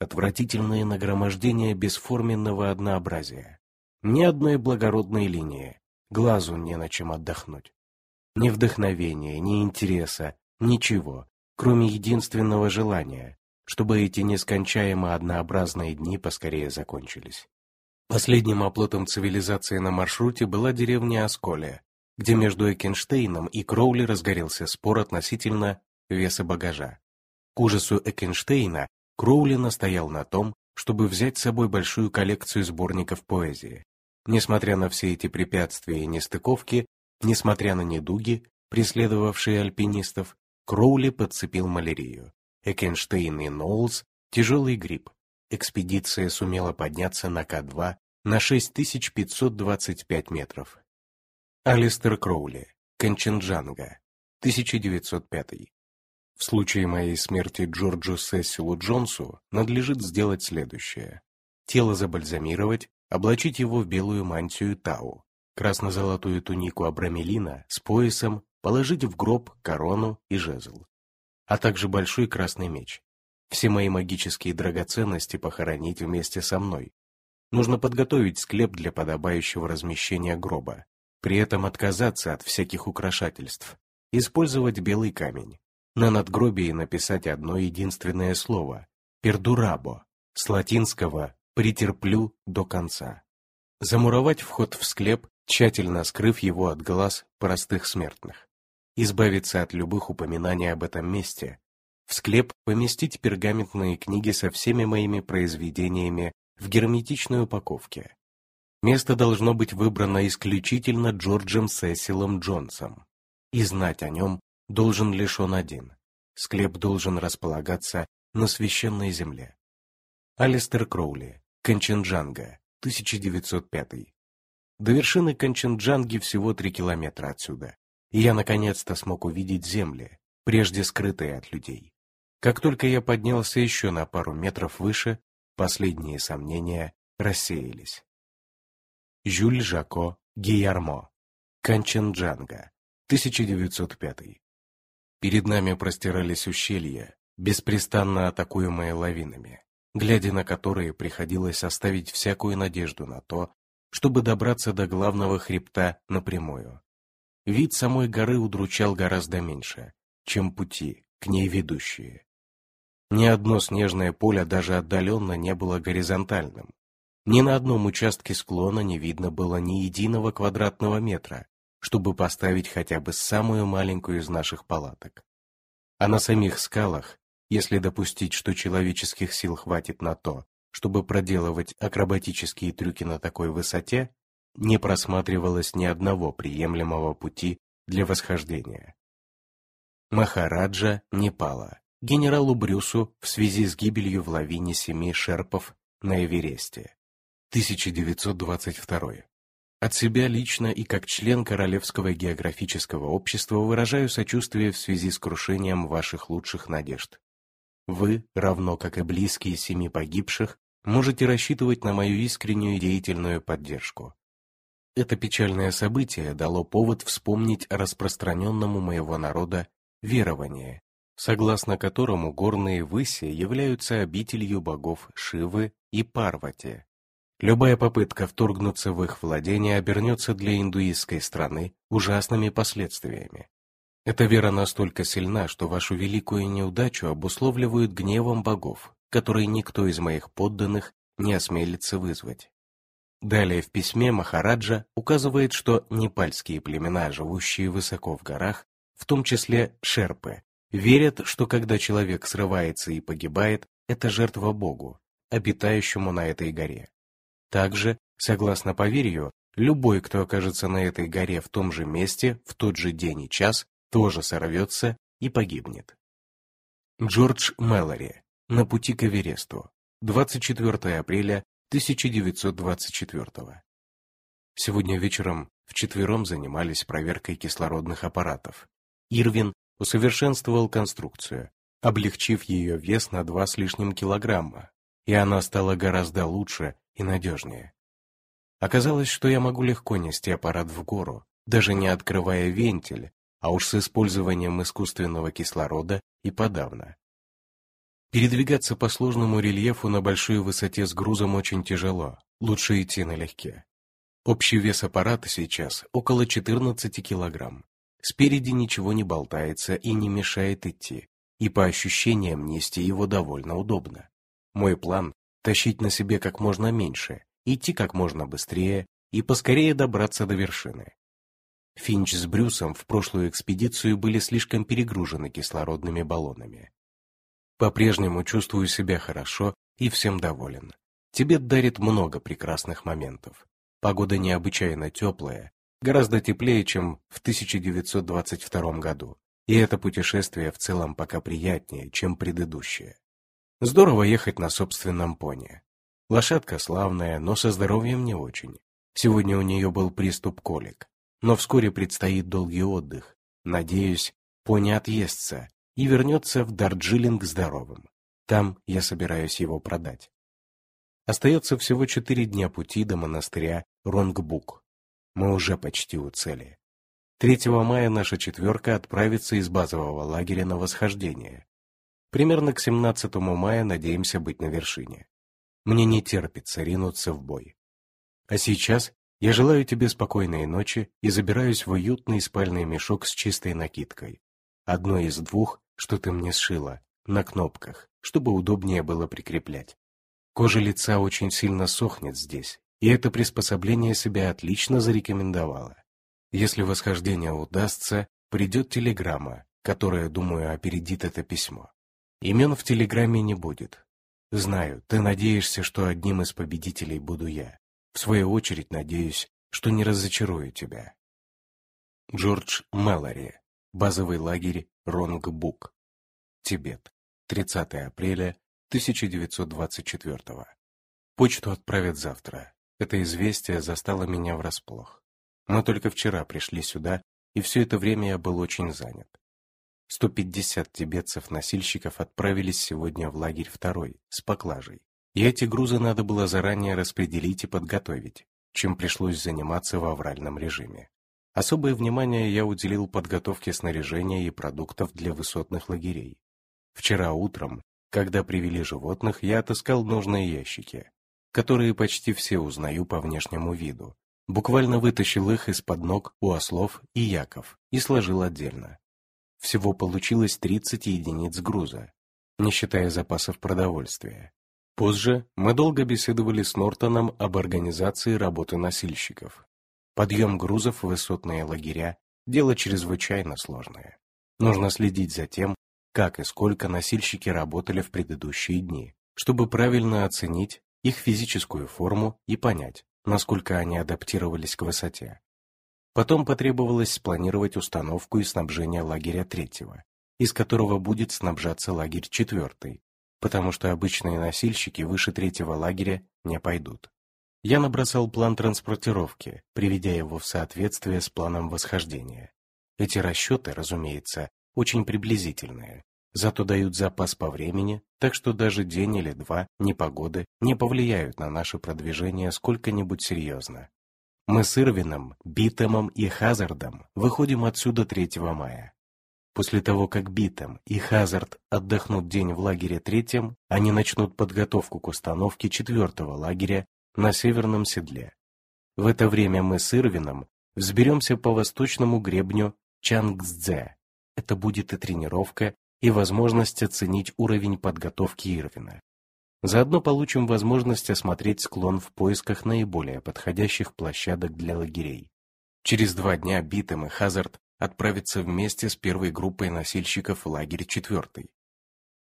Отвратительное нагромождение бесформенного однообразия. Ни одной благородной линии, глазу не на чем отдохнуть. Ни вдохновения, ни интереса, ничего, кроме единственного желания, чтобы эти нескончаемо однообразные дни поскорее закончились. Последним оплотом цивилизации на маршруте была деревня Осколе, где между Экенштейном и Кроули разгорелся спор относительно веса багажа. К ужасу Экенштейна Кроули настоял на том, чтобы взять с собой большую коллекцию сборников поэзии. Несмотря на все эти препятствия и нестыковки, несмотря на недуги, преследовавшие альпинистов, Кроули подцепил малярию. Экенштейн и Ноулс – тяжелый грипп. Экспедиция сумела подняться на К2 на 6525 метров. Алистер Кроули, Конченджанга, 1905. В случае моей смерти Джорджу Сессилу Джонсу надлежит сделать следующее. Тело забальзамировать, облачить его в белую мантию Тау, красно-золотую тунику Абрамелина с поясом, положить в гроб корону и жезл, а также большой красный меч. Все мои магические драгоценности похоронить вместе со мной. Нужно подготовить склеп для подобающего размещения гроба, при этом отказаться от всяких украшательств, использовать белый камень. На надгробии написать одно единственное слово – «пердурабо», с латинского претерплю до конца. Замуровать вход в склеп, тщательно скрыв его от глаз простых смертных. Избавиться от любых упоминаний об этом месте. В склеп поместить пергаментные книги со всеми моими произведениями в герметичной упаковке. Место должно быть выбрано исключительно Джорджем Сесилом Джонсом. И знать о нем должен лишь он один. Склеп должен располагаться на священной земле. Алистер Кроули, Канченджанга, 1905. До вершины Канченджанги всего три километра отсюда, и я наконец-то смог увидеть земли, прежде скрытые от людей. Как только я поднялся еще на пару метров выше, последние сомнения рассеялись. Жюль Жако Гийармо, Канченджанга, 1905. Перед нами простирались ущелья, беспрестанно атакуемые лавинами глядя на которые приходилось оставить всякую надежду на то, чтобы добраться до главного хребта напрямую. Вид самой горы удручал гораздо меньше, чем пути, к ней ведущие. Ни одно снежное поле даже отдаленно не было горизонтальным. Ни на одном участке склона не видно было ни единого квадратного метра, чтобы поставить хотя бы самую маленькую из наших палаток. А на самих скалах если допустить, что человеческих сил хватит на то, чтобы проделывать акробатические трюки на такой высоте, не просматривалось ни одного приемлемого пути для восхождения. Махараджа Непала, генералу Брюсу в связи с гибелью в лавине семи шерпов на Эвересте. 1922. От себя лично и как член Королевского географического общества выражаю сочувствие в связи с крушением ваших лучших надежд. Вы, равно как и близкие семи погибших, можете рассчитывать на мою искреннюю деятельную поддержку. Это печальное событие дало повод вспомнить о распространенном у моего народа веровании, согласно которому горные выси являются обителью богов Шивы и Парвати. Любая попытка вторгнуться в их владение обернется для индуистской страны ужасными последствиями. Эта вера настолько сильна, что вашу великую неудачу обусловливают гневом богов, который никто из моих подданных не осмелится вызвать. Далее в письме Махараджа указывает, что непальские племена, живущие высоко в горах, в том числе шерпы, верят, что когда человек срывается и погибает, это жертва Богу, обитающему на этой горе. Также, согласно поверью, любой, кто окажется на этой горе в том же месте, в тот же день и час, тоже сорвется и погибнет. Джордж Мэлори. На пути к Эвересту. 24 апреля 1924 Сегодня вечером вчетвером занимались проверкой кислородных аппаратов. Ирвин усовершенствовал конструкцию, облегчив ее вес на два с лишним килограмма, и она стала гораздо лучше и надежнее. Оказалось, что я могу легко нести аппарат в гору, даже не открывая вентиль, а уж с использованием искусственного кислорода и подавно. Передвигаться по сложному рельефу на большой высоте с грузом очень тяжело, лучше идти налегке. Общий вес аппарата сейчас около 14 килограмм. Спереди ничего не болтается и не мешает идти, и по ощущениям нести его довольно удобно. Мой план – тащить на себе как можно меньше, идти как можно быстрее и поскорее добраться до вершины. Финч с Брюсом в прошлую экспедицию были слишком перегружены кислородными баллонами. По-прежнему чувствую себя хорошо и всем доволен. Тибет дарит много прекрасных моментов. Погода необычайно теплая, гораздо теплее, чем в 1922 году, и это путешествие в целом пока приятнее, чем предыдущее. Здорово ехать на собственном пони. Лошадка славная, но со здоровьем не очень. Сегодня у нее был приступ колик. Но вскоре предстоит долгий отдых. Надеюсь, пони отъестся и вернется в Дарджилинг здоровым. Там я собираюсь его продать. Остается всего четыре дня пути до монастыря Ронгбук. Мы уже почти у цели. 3 мая наша четверка отправится из базового лагеря на восхождение. Примерно к 17 мая надеемся быть на вершине. Мне не терпится ринуться в бой. А сейчас я желаю тебе спокойной ночи и забираюсь в уютный спальный мешок с чистой накидкой. Одной из двух, что ты мне сшила, на кнопках, чтобы удобнее было прикреплять. Кожа лица очень сильно сохнет здесь, и это приспособление себя отлично зарекомендовало. Если восхождение удастся, придет телеграмма, которая, думаю, опередит это письмо. Имен в телеграмме не будет. Знаю, ты надеешься, что одним из победителей буду я. В свою очередь надеюсь, что не разочарую тебя. Джордж Мэлори. Базовый лагерь Ронгбук. Тибет. 30 апреля 1924 Почту отправят завтра. Это известие застало меня врасплох. Мы только вчера пришли сюда, и все это время я был очень занят. 150 тибетцев-носильщиков отправились сегодня в лагерь второй, с поклажей. И эти грузы надо было заранее распределить и подготовить, чем пришлось заниматься в авральном режиме. Особое внимание я уделил подготовке снаряжения и продуктов для высотных лагерей. Вчера утром, когда привели животных, я отыскал нужные ящики, которые почти все узнаю по внешнему виду. Буквально вытащил их из-под ног у ослов и яков и сложил отдельно. Всего получилось 30 единиц груза, не считая запасов продовольствия. Позже мы долго беседовали с Нортоном об организации работы носильщиков. Подъем грузов в высотные лагеря – дело чрезвычайно сложное. Нужно следить за тем, как и сколько носильщики работали в предыдущие дни, чтобы правильно оценить их физическую форму и понять, насколько они адаптировались к высоте. Потом потребовалось спланировать установку и снабжение лагеря третьего, из которого будет снабжаться лагерь четвертый, потому что обычные носильщики выше третьего лагеря не пойдут. Я набросал план транспортировки, приведя его в соответствие с планом восхождения. Эти расчеты, разумеется, очень приблизительные, зато дают запас по времени, так что даже день или два непогоды не повлияют на наше продвижение сколько-нибудь серьезно. Мы с Ирвином, Битэмом и Хазардом выходим отсюда 3 мая. После того, как Битом и Хазард отдохнут день в лагере третьем, они начнут подготовку к установке четвертого лагеря на северном седле. В это время мы с Ирвином взберемся по восточному гребню Чангцзе. Это будет и тренировка, и возможность оценить уровень подготовки Ирвина. Заодно получим возможность осмотреть склон в поисках наиболее подходящих площадок для лагерей. Через два дня Битом и Хазард отправиться вместе с первой группой носильщиков в лагерь четвертый.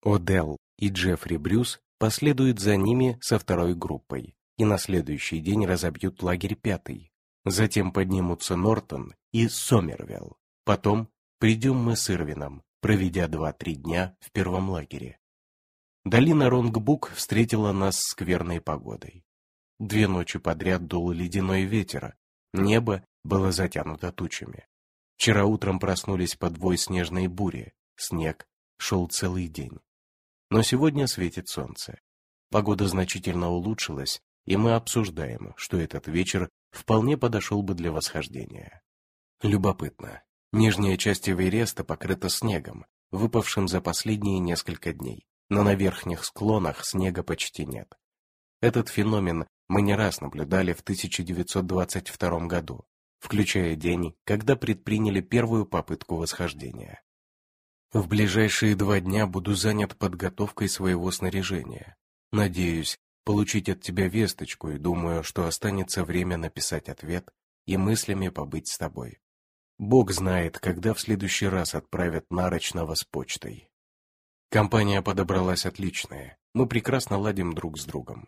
Одел и Джеффри Брюс последуют за ними со второй группой и на следующий день разобьют лагерь пятый. Затем поднимутся Нортон и Сомервелл. Потом придем мы с Ирвином, проведя два-три дня в первом лагере. Долина Ронгбук встретила нас скверной погодой. Две ночи подряд дул ледяной ветер, Небо было затянуто тучами. Вчера утром проснулись под вой снежной бури, снег шел целый день. Но сегодня светит солнце. Погода значительно улучшилась, и мы обсуждаем, что этот вечер вполне подошел бы для восхождения. Любопытно. Нижняя часть Эвереста покрыта снегом, выпавшим за последние несколько дней, но на верхних склонах снега почти нет. Этот феномен мы не раз наблюдали в 1922 году, включая день, когда предприняли первую попытку восхождения. В ближайшие два дня буду занят подготовкой своего снаряжения. Надеюсь получить от тебя весточку и думаю, что останется время написать ответ и мыслями побыть с тобой. Бог знает, когда в следующий раз отправят Нарочного с почтой. Компания подобралась отличная, мы прекрасно ладим друг с другом.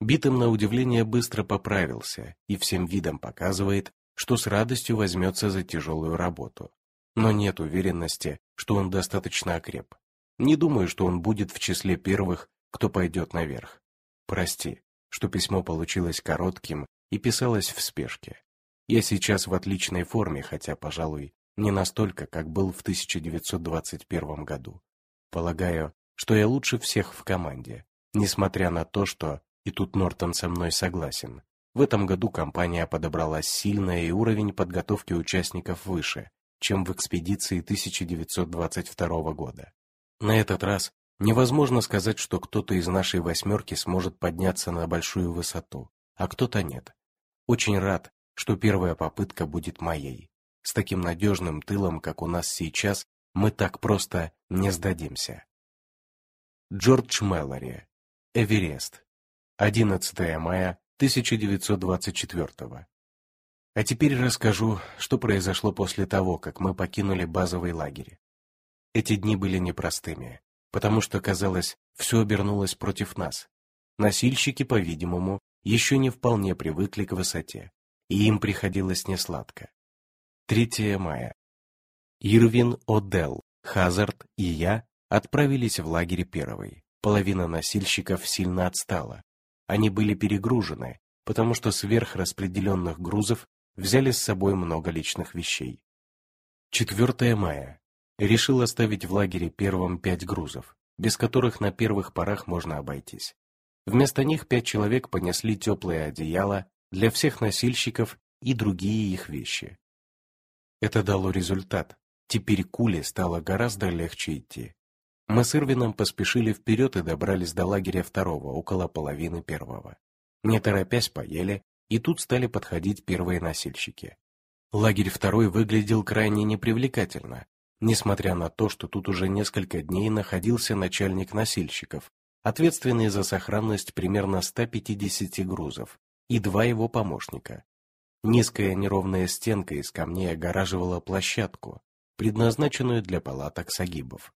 Битым на удивление быстро поправился и всем видом показывает, что с радостью возьмется за тяжелую работу. Но нет уверенности, что он достаточно окреп. Не думаю, что он будет в числе первых, кто пойдет наверх. Прости, что письмо получилось коротким и писалось в спешке. Я сейчас в отличной форме, хотя, пожалуй, не настолько, как был в 1921 году. Полагаю, что я лучше всех в команде, несмотря на то, что, и тут Нортон со мной согласен, в этом году компания подобралась сильная и уровень подготовки участников выше, чем в экспедиции 1922 года. На этот раз невозможно сказать, что кто-то из нашей восьмерки сможет подняться на большую высоту, а кто-то нет. Очень рад, что первая попытка будет моей. С таким надежным тылом, как у нас сейчас, мы так просто не сдадимся. Джордж Мэллори. Эверест. 11 мая 1924 А теперь расскажу, что произошло после того, как мы покинули базовый лагерь. Эти дни были непростыми, потому что, казалось, все обернулось против нас. Носильщики, по-видимому, еще не вполне привыкли к высоте, и им приходилось несладко. 3 мая. Ирвин, Одел, Хазард и я отправились в лагерь первый. Половина носильщиков сильно отстала, они были перегружены, потому что сверх распределенных грузов взяли с собой много личных вещей. 4 мая. Решил оставить в лагере первым пять грузов, без которых на первых порах можно обойтись. Вместо них пять человек понесли теплые одеяла для всех носильщиков и другие их вещи. Это дало результат. Теперь куле стало гораздо легче идти. Мы с Ирвином поспешили вперед и добрались до лагеря второго, около половины первого. Не торопясь поели, и тут стали подходить первые носильщики. Лагерь второй выглядел крайне непривлекательно, несмотря на то, что тут уже несколько дней находился начальник носильщиков, ответственный за сохранность примерно 150 грузов, и два его помощника. Низкая неровная стенка из камней огораживала площадку, предназначенную для палаток сагибов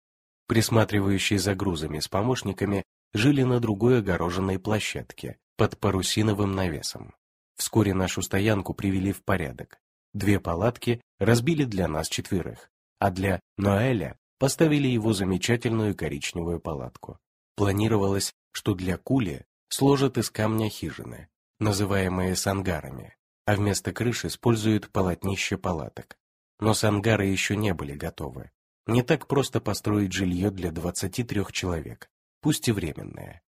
присматривающие за грузами с помощниками, жили на другой огороженной площадке, под парусиновым навесом. Вскоре нашу стоянку привели в порядок. Две палатки разбили для нас четверых, а для Ноэля поставили его замечательную коричневую палатку. Планировалось, что для Кули сложат из камня хижины, называемые сангарами, а вместо крыши используют полотнище палаток. Но сангары еще не были готовы. Не так просто построить жилье для 23 человек, пусть и временное.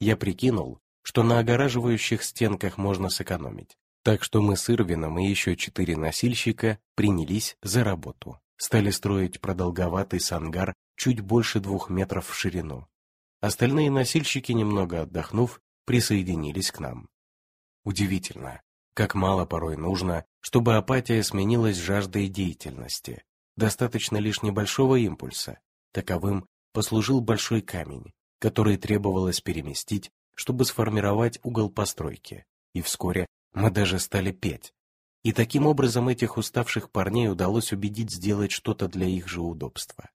Я прикинул, что на огораживающих стенках можно сэкономить. Так что мы с Ирвином и еще четыре носильщика принялись за работу. Стали строить продолговатый сангар чуть больше двух метров в ширину. Остальные носильщики, немного отдохнув, присоединились к нам. Удивительно, как мало порой нужно, чтобы апатия сменилась жаждой деятельности. Достаточно лишь небольшого импульса. Таковым послужил большой камень, который требовалось переместить, чтобы сформировать угол постройки. И вскоре мы даже стали петь. И таким образом этих уставших парней удалось убедить сделать что-то для их же удобства.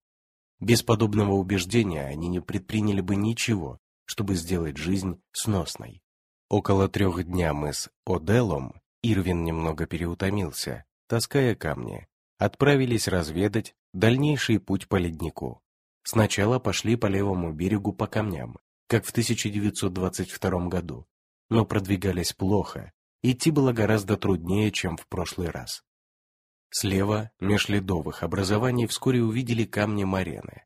Без подобного убеждения они не предприняли бы ничего, чтобы сделать жизнь сносной. Около трех дня мы с Оделом, Ирвин немного переутомился, таская камни, отправились разведать дальнейший путь по леднику. Сначала пошли по левому берегу по камням, как в 1922 году, но продвигались плохо, идти было гораздо труднее, чем в прошлый раз. Слева, меж ледовых образований, вскоре увидели камни Марены.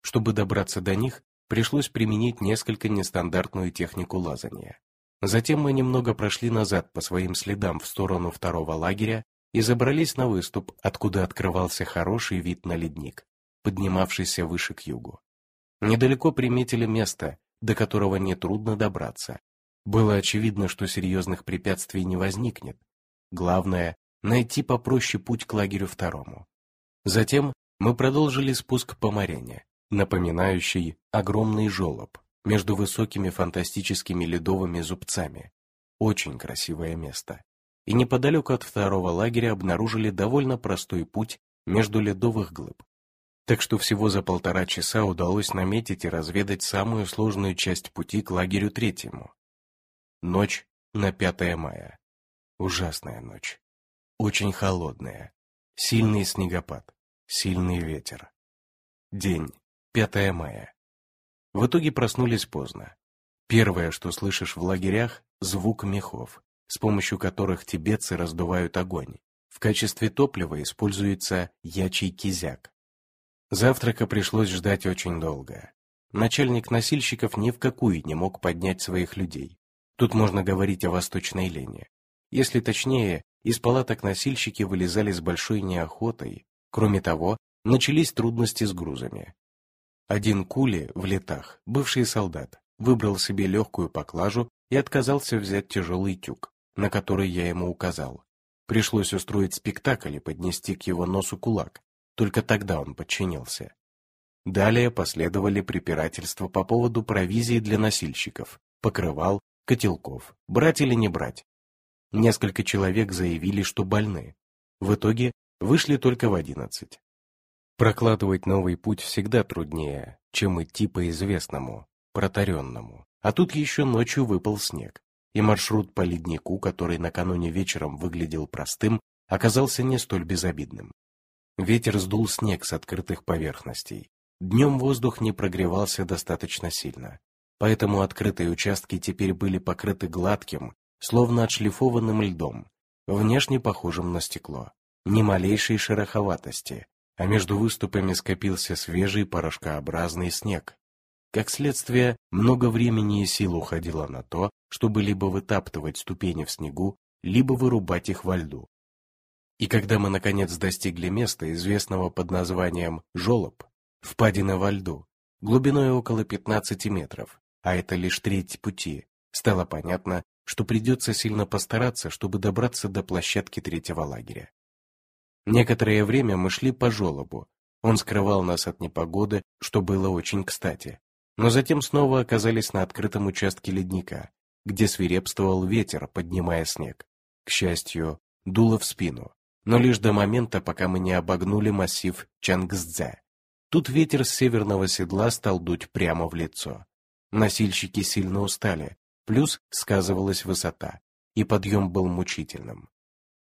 Чтобы добраться до них, пришлось применить несколько нестандартную технику лазания. Затем мы немного прошли назад по своим следам в сторону второго лагеря и забрались на выступ, откуда открывался хороший вид на ледник, поднимавшийся выше к югу. Недалеко приметили место, до которого нетрудно добраться. Было очевидно, что серьезных препятствий не возникнет. Главное — найти попроще путь к лагерю второму. Затем мы продолжили спуск по Марене, напоминающий огромный желоб между высокими фантастическими ледовыми зубцами. Очень красивое место. И неподалеку от второго лагеря обнаружили довольно простой путь между ледовых глыб. Так что всего за полтора часа удалось наметить и разведать самую сложную часть пути к лагерю третьему. Ночь на 5 мая. Ужасная ночь. Очень холодная. Сильный снегопад. Сильный ветер. День. 5 мая. В итоге проснулись поздно. Первое, что слышишь в лагерях – звук мехов, с помощью которых тибетцы раздувают огонь. В качестве топлива используется ячий кизяк. Завтрака пришлось ждать очень долго. Начальник носильщиков ни в какую не мог поднять своих людей. Тут можно говорить о восточной лене. Если точнее, из палаток носильщики вылезали с большой неохотой. Кроме того, начались трудности с грузами. Один кули в летах, бывший солдат, выбрал себе легкую поклажу и отказался взять тяжелый тюк, на который я ему указал. Пришлось устроить спектакль и поднести к его носу кулак. Только тогда он подчинился. Далее последовали препирательства по поводу провизии для носильщиков, покрывал, котелков, брать или не брать. Несколько человек заявили, что больны. В итоге вышли только в одиннадцать. Прокладывать новый путь всегда труднее, чем идти по известному, протаренному. А тут еще ночью выпал снег, и маршрут по леднику, который накануне вечером выглядел простым, оказался не столь безобидным. Ветер сдул снег с открытых поверхностей. Днем воздух не прогревался достаточно сильно, поэтому открытые участки теперь были покрыты гладким, словно отшлифованным льдом, внешне похожим на стекло. Ни малейшей шероховатости, а между выступами скопился свежий порошкообразный снег. Как следствие, много времени и сил уходило на то, чтобы либо вытаптывать ступени в снегу, либо вырубать их во льду. И когда мы наконец достигли места, известного под названием Жолоб, впадина во льду, глубиной около 15 метров, а это лишь треть пути, стало понятно, что придется сильно постараться, чтобы добраться до площадки третьего лагеря. Некоторое время мы шли по желобу. Он скрывал нас от непогоды, что было очень кстати. Но затем снова оказались на открытом участке ледника, где свирепствовал ветер, поднимая снег. К счастью, дуло в спину, но лишь до момента, пока мы не обогнули массив Чангсдзе. Тут ветер с северного седла стал дуть прямо в лицо. Носильщики сильно устали, плюс сказывалась высота, и подъем был мучительным.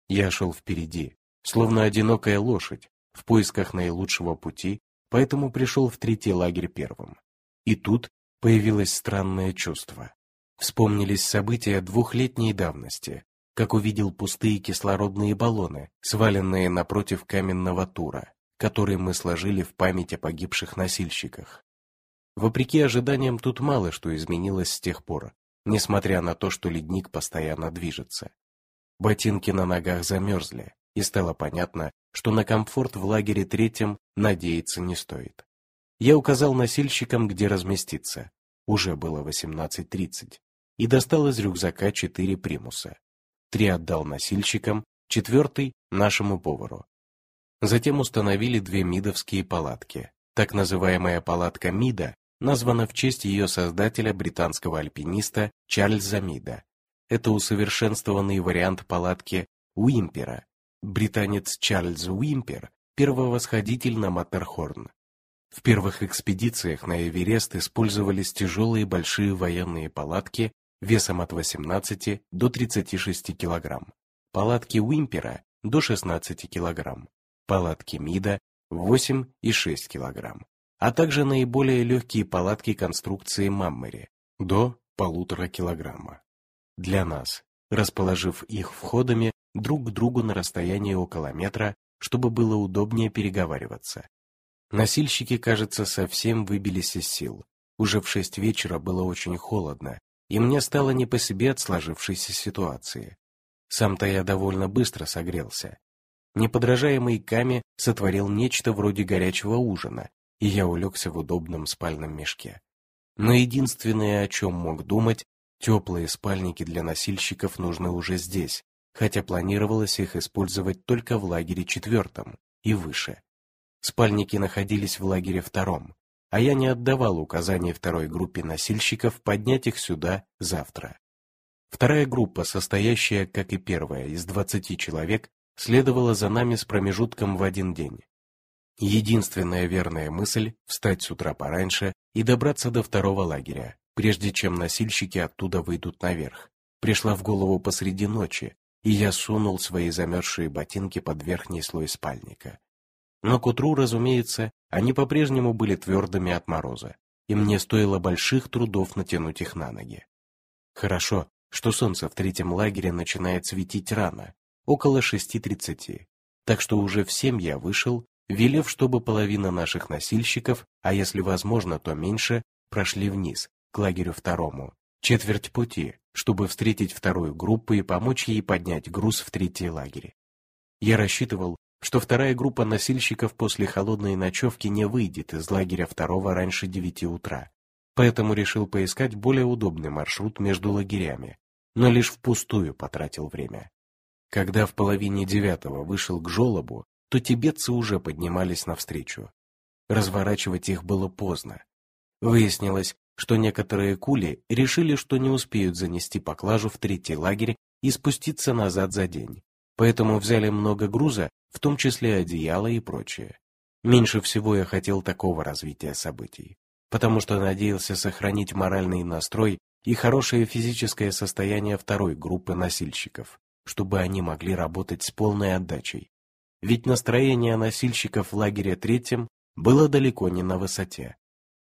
Я шел впереди, словно одинокая лошадь, в поисках наилучшего пути, поэтому пришел в третий лагерь первым. И тут появилось странное чувство. Вспомнились события двухлетней давности, как увидел пустые кислородные баллоны, сваленные напротив каменного тура, который мы сложили в память о погибших носильщиках. Вопреки ожиданиям тут мало что изменилось с тех пор, несмотря на то, что ледник постоянно движется. Ботинки на ногах замерзли, и стало понятно, что на комфорт в лагере третьем надеяться не стоит. Я указал носильщикам, где разместиться. Уже было 18.30. И достал из рюкзака четыре примуса. Три отдал носильщикам, четвертый — нашему повару. Затем установили две мидовские палатки. Так называемая палатка Мида названа в честь ее создателя, британского альпиниста Чарльза Мида. Это усовершенствованный вариант палатки Уимпера, британец Чарльз Уимпер, первовосходитель на Маттерхорн. В первых экспедициях на Эверест использовались тяжелые большие военные палатки весом от 18 до 36 кг, палатки Уимпера до 16 кг, палатки Мида 8 и 6 кг, а также наиболее легкие палатки конструкции Маммери до полутора килограмма. Для нас, расположив их входами друг к другу на расстоянии около метра, чтобы было удобнее переговариваться. Носильщики, кажется, совсем выбились из сил. Уже в шесть вечера было очень холодно, и мне стало не по себе от сложившейся ситуации. Сам-то я довольно быстро согрелся. Неподражаемый Ками сотворил нечто вроде горячего ужина, и я улегся в удобном спальном мешке. Но единственное, о чем мог думать, теплые спальники для носильщиков нужны уже здесь, хотя планировалось их использовать только в лагере четвертом и выше. Спальники находились в лагере втором, а я не отдавал указаний второй группе носильщиков поднять их сюда завтра. Вторая группа, состоящая, как и первая, из 20 человек, следовала за нами с промежутком в один день. Единственная верная мысль — встать с утра пораньше и добраться до второго лагеря, прежде чем носильщики оттуда выйдут наверх. Пришла в голову посреди ночи, и я сунул свои замерзшие ботинки под верхний слой спальника. Но к утру, разумеется, они по-прежнему были твердыми от мороза, и мне стоило больших трудов натянуть их на ноги. Хорошо, что солнце в третьем лагере начинает светить рано, около 6.30, так что уже в семь я вышел, велев, чтобы половина наших носильщиков, а если возможно, то меньше, прошли вниз, к лагерю второму, четверть пути, чтобы встретить вторую группу и помочь ей поднять груз в третий лагерь. Я рассчитывал, что вторая группа носильщиков после холодной ночевки не выйдет из лагеря второго раньше девяти утра, поэтому решил поискать более удобный маршрут между лагерями, но лишь впустую потратил время. Когда в половине девятого вышел к жолобу, то тибетцы уже поднимались навстречу. Разворачивать их было поздно. Выяснилось, что некоторые кули решили, что не успеют занести поклажу в третий лагерь и спуститься назад за день, поэтому взяли много груза, в том числе одеяла и прочее. Меньше всего я хотел такого развития событий, потому что надеялся сохранить моральный настрой и хорошее физическое состояние второй группы носильщиков, чтобы они могли работать с полной отдачей. Ведь настроение носильщиков в лагере третьем было далеко не на высоте.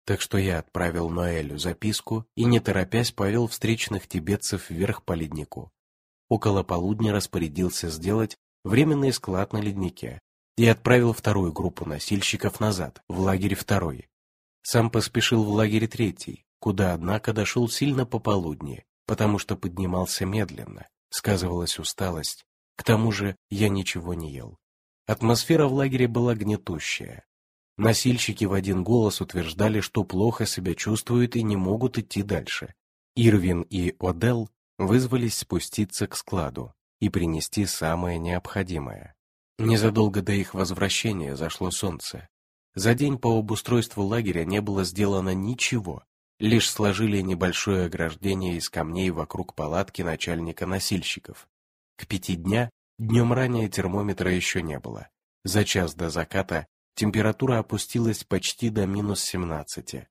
Так что я отправил Ноэлю записку и, не торопясь, повел встречных тибетцев вверх по леднику. Около полудня распорядился сделать временный склад на леднике и отправил вторую группу носильщиков назад, в лагерь второй. Сам поспешил в лагерь третий, куда, однако, дошел сильно пополудни, потому что поднимался медленно, сказывалась усталость, к тому же я ничего не ел. Атмосфера в лагере была гнетущая. Носильщики в один голос утверждали, что плохо себя чувствуют и не могут идти дальше. Ирвин и Одел вызвались спуститься к складу и принести самое необходимое. Незадолго до их возвращения зашло солнце. За день по обустройству лагеря не было сделано ничего, лишь сложили небольшое ограждение из камней вокруг палатки начальника носильщиков. К пяти дня, днем ранее термометра еще не было. За час до заката температура опустилась почти до минус 17.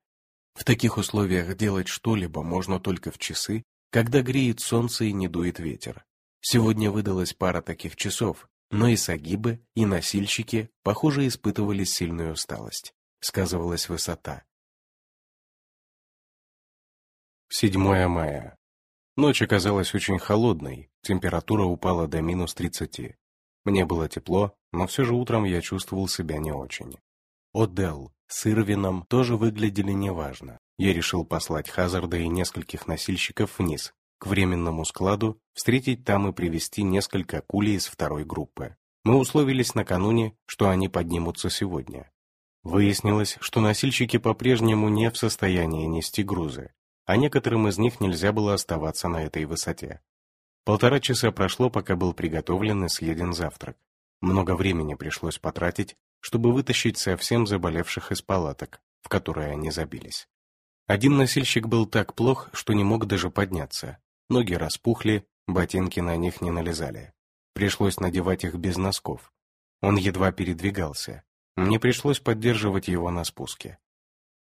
В таких условиях делать что-либо можно только в часы, когда греет солнце и не дует ветер. Сегодня выдалась пара таких часов, но и сагибы, и носильщики, похоже, испытывали сильную усталость. Сказывалась высота. 7 мая. Ночь оказалась очень холодной, температура упала до минус 30. Мне было тепло, но все же утром я чувствовал себя не очень. Одел с Ирвином тоже выглядели неважно. Я решил послать Хазарда и нескольких носильщиков вниз, к временному складу, встретить там и привести несколько кулей из второй группы. Мы условились накануне, что они поднимутся сегодня. Выяснилось, что носильщики по-прежнему не в состоянии нести грузы, а некоторым из них нельзя было оставаться на этой высоте. Полтора часа прошло, пока был приготовлен и съеден завтрак. Много времени пришлось потратить, чтобы вытащить совсем заболевших из палаток, в которые они забились. Один носильщик был так плох, что не мог даже подняться. Ноги распухли, ботинки на них не налезали. Пришлось надевать их без носков. Он едва передвигался. Мне пришлось поддерживать его на спуске.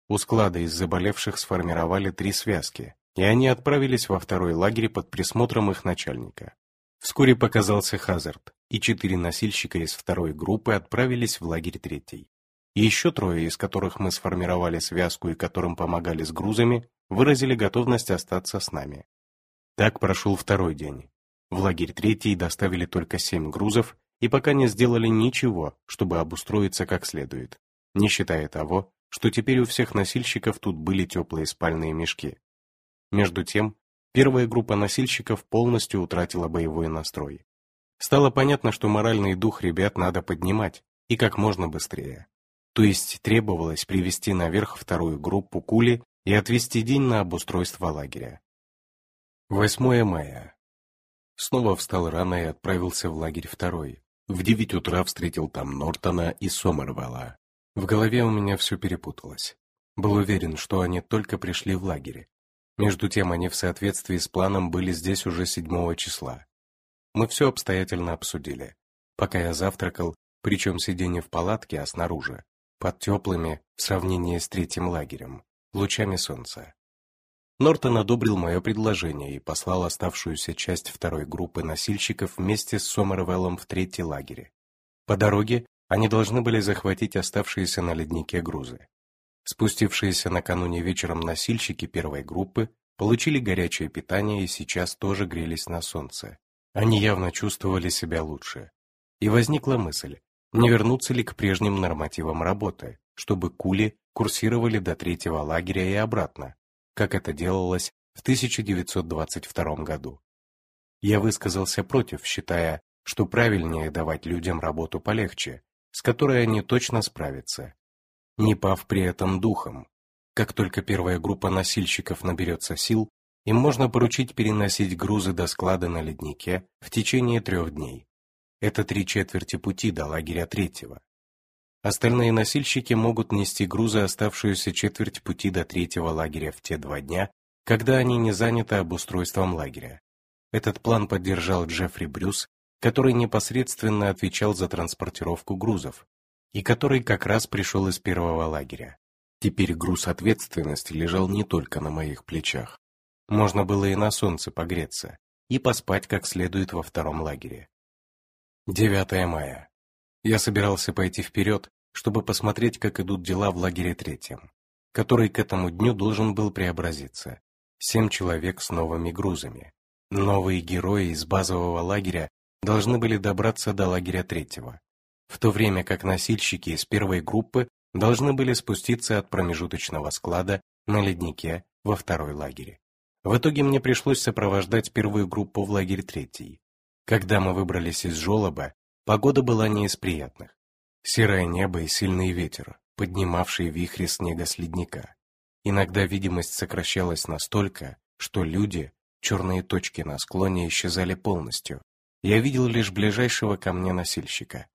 У склада из заболевших сформировали три связки, и они отправились во второй лагерь под присмотром их начальника. Вскоре показался Хазард, и четыре носильщика из второй группы отправились в лагерь третий. И еще трое, из которых мы сформировали связку и которым помогали с грузами, выразили готовность остаться с нами. Так прошел второй день, В лагерь третий доставили только семь грузов и пока не сделали ничего, чтобы обустроиться как следует, не считая того, что теперь у всех носильщиков тут были теплые спальные мешки. Между тем, первая группа носильщиков полностью утратила боевой настрой. Стало понятно, что моральный дух ребят надо поднимать, и как можно быстрее. То есть требовалось привести наверх вторую группу кули и отвести день на обустройство лагеря. 8 мая. Снова встал рано и отправился в лагерь второй. В девять утра встретил там Нортона и Сомервелла. В голове у меня все перепуталось. Был уверен, что они только пришли в лагерь. Между тем они в соответствии с планом были здесь уже седьмого числа. Мы все обстоятельно обсудили. Пока я завтракал, причем сидя не в палатке, а снаружи, под теплыми, в сравнении с третьим лагерем, лучами солнца. Нортон одобрил мое предложение и послал оставшуюся часть второй группы носильщиков вместе с Сомервеллом в третий лагерь. По дороге они должны были захватить оставшиеся на леднике грузы. Спустившиеся накануне вечером носильщики первой группы получили горячее питание и сейчас тоже грелись на солнце. Они явно чувствовали себя лучше. И возникла мысль, не вернуться ли к прежним нормативам работы, чтобы кули курсировали до третьего лагеря и обратно, как это делалось в 1922 году. Я высказался против, считая, что правильнее давать людям работу полегче, с которой они точно справятся, не пав при этом духом. Как только первая группа носильщиков наберется сил, им можно поручить переносить грузы до склада на леднике в течение трех дней. Это три четверти пути до лагеря третьего. Остальные носильщики могут нести грузы оставшуюся четверть пути до третьего лагеря в те два дня, когда они не заняты обустройством лагеря. Этот план поддержал Джеффри Брюс, который непосредственно отвечал за транспортировку грузов, и который как раз пришел из первого лагеря. Теперь груз ответственности лежал не только на моих плечах. Можно было и на солнце погреться, и поспать как следует во втором лагере. 9 мая. Я собирался пойти вперед, чтобы посмотреть, как идут дела в лагере третьем, который к этому дню должен был преобразиться. Семь человек с новыми грузами. Новые герои из базового лагеря должны были добраться до лагеря третьего, в то время как носильщики из первой группы должны были спуститься от промежуточного склада на леднике во второй лагере. В итоге мне пришлось сопровождать первую группу в лагерь третий. Когда мы выбрались из жолоба, Погода была не из приятных. Серое небо и сильный ветер, поднимавший вихри снега с ледника. Иногда видимость сокращалась настолько, что люди, черные точки на склоне исчезали полностью. Я видел лишь ближайшего ко мне носильщика.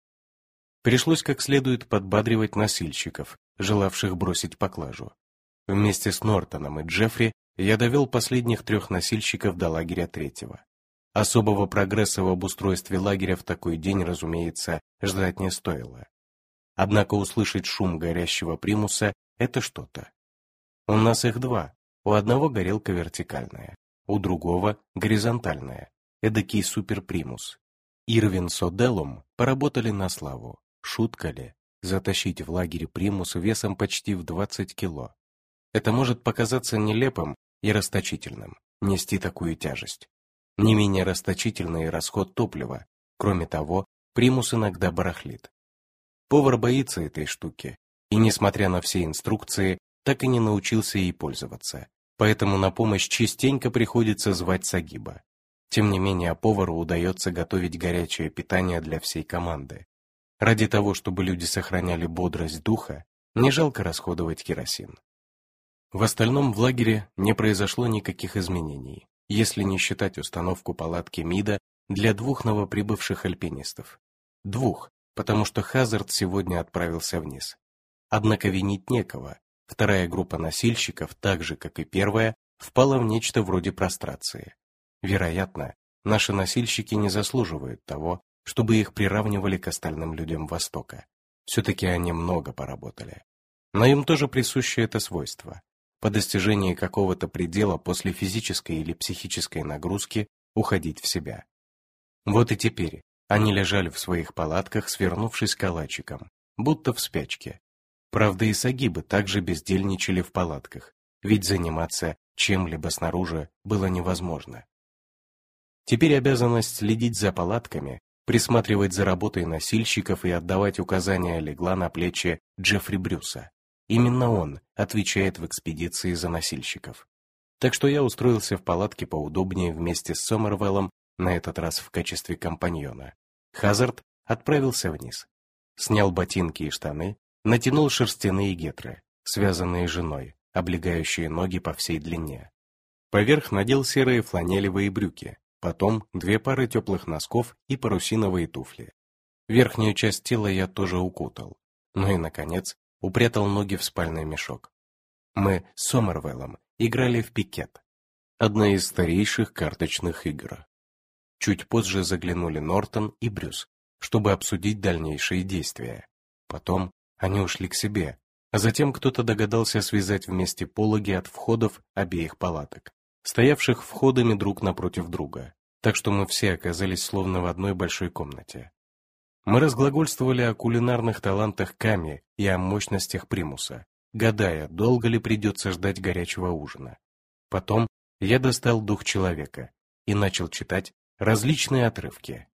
Пришлось как следует подбадривать носильщиков, желавших бросить поклажу. Вместе с Нортоном и Джеффри я довел последних трех носильщиков до лагеря третьего. Особого прогресса в обустройстве лагеря в такой день, разумеется, ждать не стоило. Однако услышать шум горящего примуса — это что-то. У нас их два. У одного горелка вертикальная, у другого — горизонтальная, эдакий суперпримус. Ирвин с Оделлом поработали на славу. Шутка ли? Затащить в лагерь примус весом почти в 20 кило. Это может показаться нелепым и расточительным, нести такую тяжесть. Не менее расточительный расход топлива. Кроме того, примус иногда барахлит. Повар боится этой штуки, и, несмотря на все инструкции, так и не научился ей пользоваться. Поэтому на помощь частенько приходится звать Сагиба. Тем не менее, повару удается готовить горячее питание для всей команды. Ради того, чтобы люди сохраняли бодрость духа, не жалко расходовать керосин. В остальном в лагере не произошло никаких изменений если не считать установку палатки МИДа для двух новоприбывших альпинистов. Двух, потому что Хазард сегодня отправился вниз. Однако винить некого. Вторая группа носильщиков, так же, как и первая, впала в нечто вроде прострации. Вероятно, наши носильщики не заслуживают того, чтобы их приравнивали к остальным людям Востока. Все-таки они много поработали. Но им тоже присуще это свойство по достижении какого-то предела после физической или психической нагрузки уходить в себя. Вот и теперь они лежали в своих палатках, свернувшись калачиком, будто в спячке. Правда, и сагибы также бездельничали в палатках, ведь заниматься чем-либо снаружи было невозможно. Теперь обязанность следить за палатками, присматривать за работой носильщиков и отдавать указания легла на плечи Джеффри Брюса. Именно он отвечает в экспедиции за носильщиков. Так что я устроился в палатке поудобнее вместе с Сомервеллом, на этот раз в качестве компаньона. Хазард отправился вниз. Снял ботинки и штаны, натянул шерстяные гетры, связанные женой, облегающие ноги по всей длине. Поверх надел серые фланелевые брюки, потом две пары теплых носков и парусиновые туфли. Верхнюю часть тела я тоже укутал. Ну и, наконец, упрятал ноги в спальный мешок. Мы с Сомервеллом играли в пикет. Одна из старейших карточных игр. Чуть позже заглянули Нортон и Брюс, чтобы обсудить дальнейшие действия. Потом они ушли к себе, а затем кто-то догадался связать вместе пологи от входов обеих палаток, стоявших входами друг напротив друга, так что мы все оказались словно в одной большой комнате. Мы разглагольствовали о кулинарных талантах Ками и о мощностях примуса, гадая, долго ли придется ждать горячего ужина. Потом я достал дух человека и начал читать различные отрывки.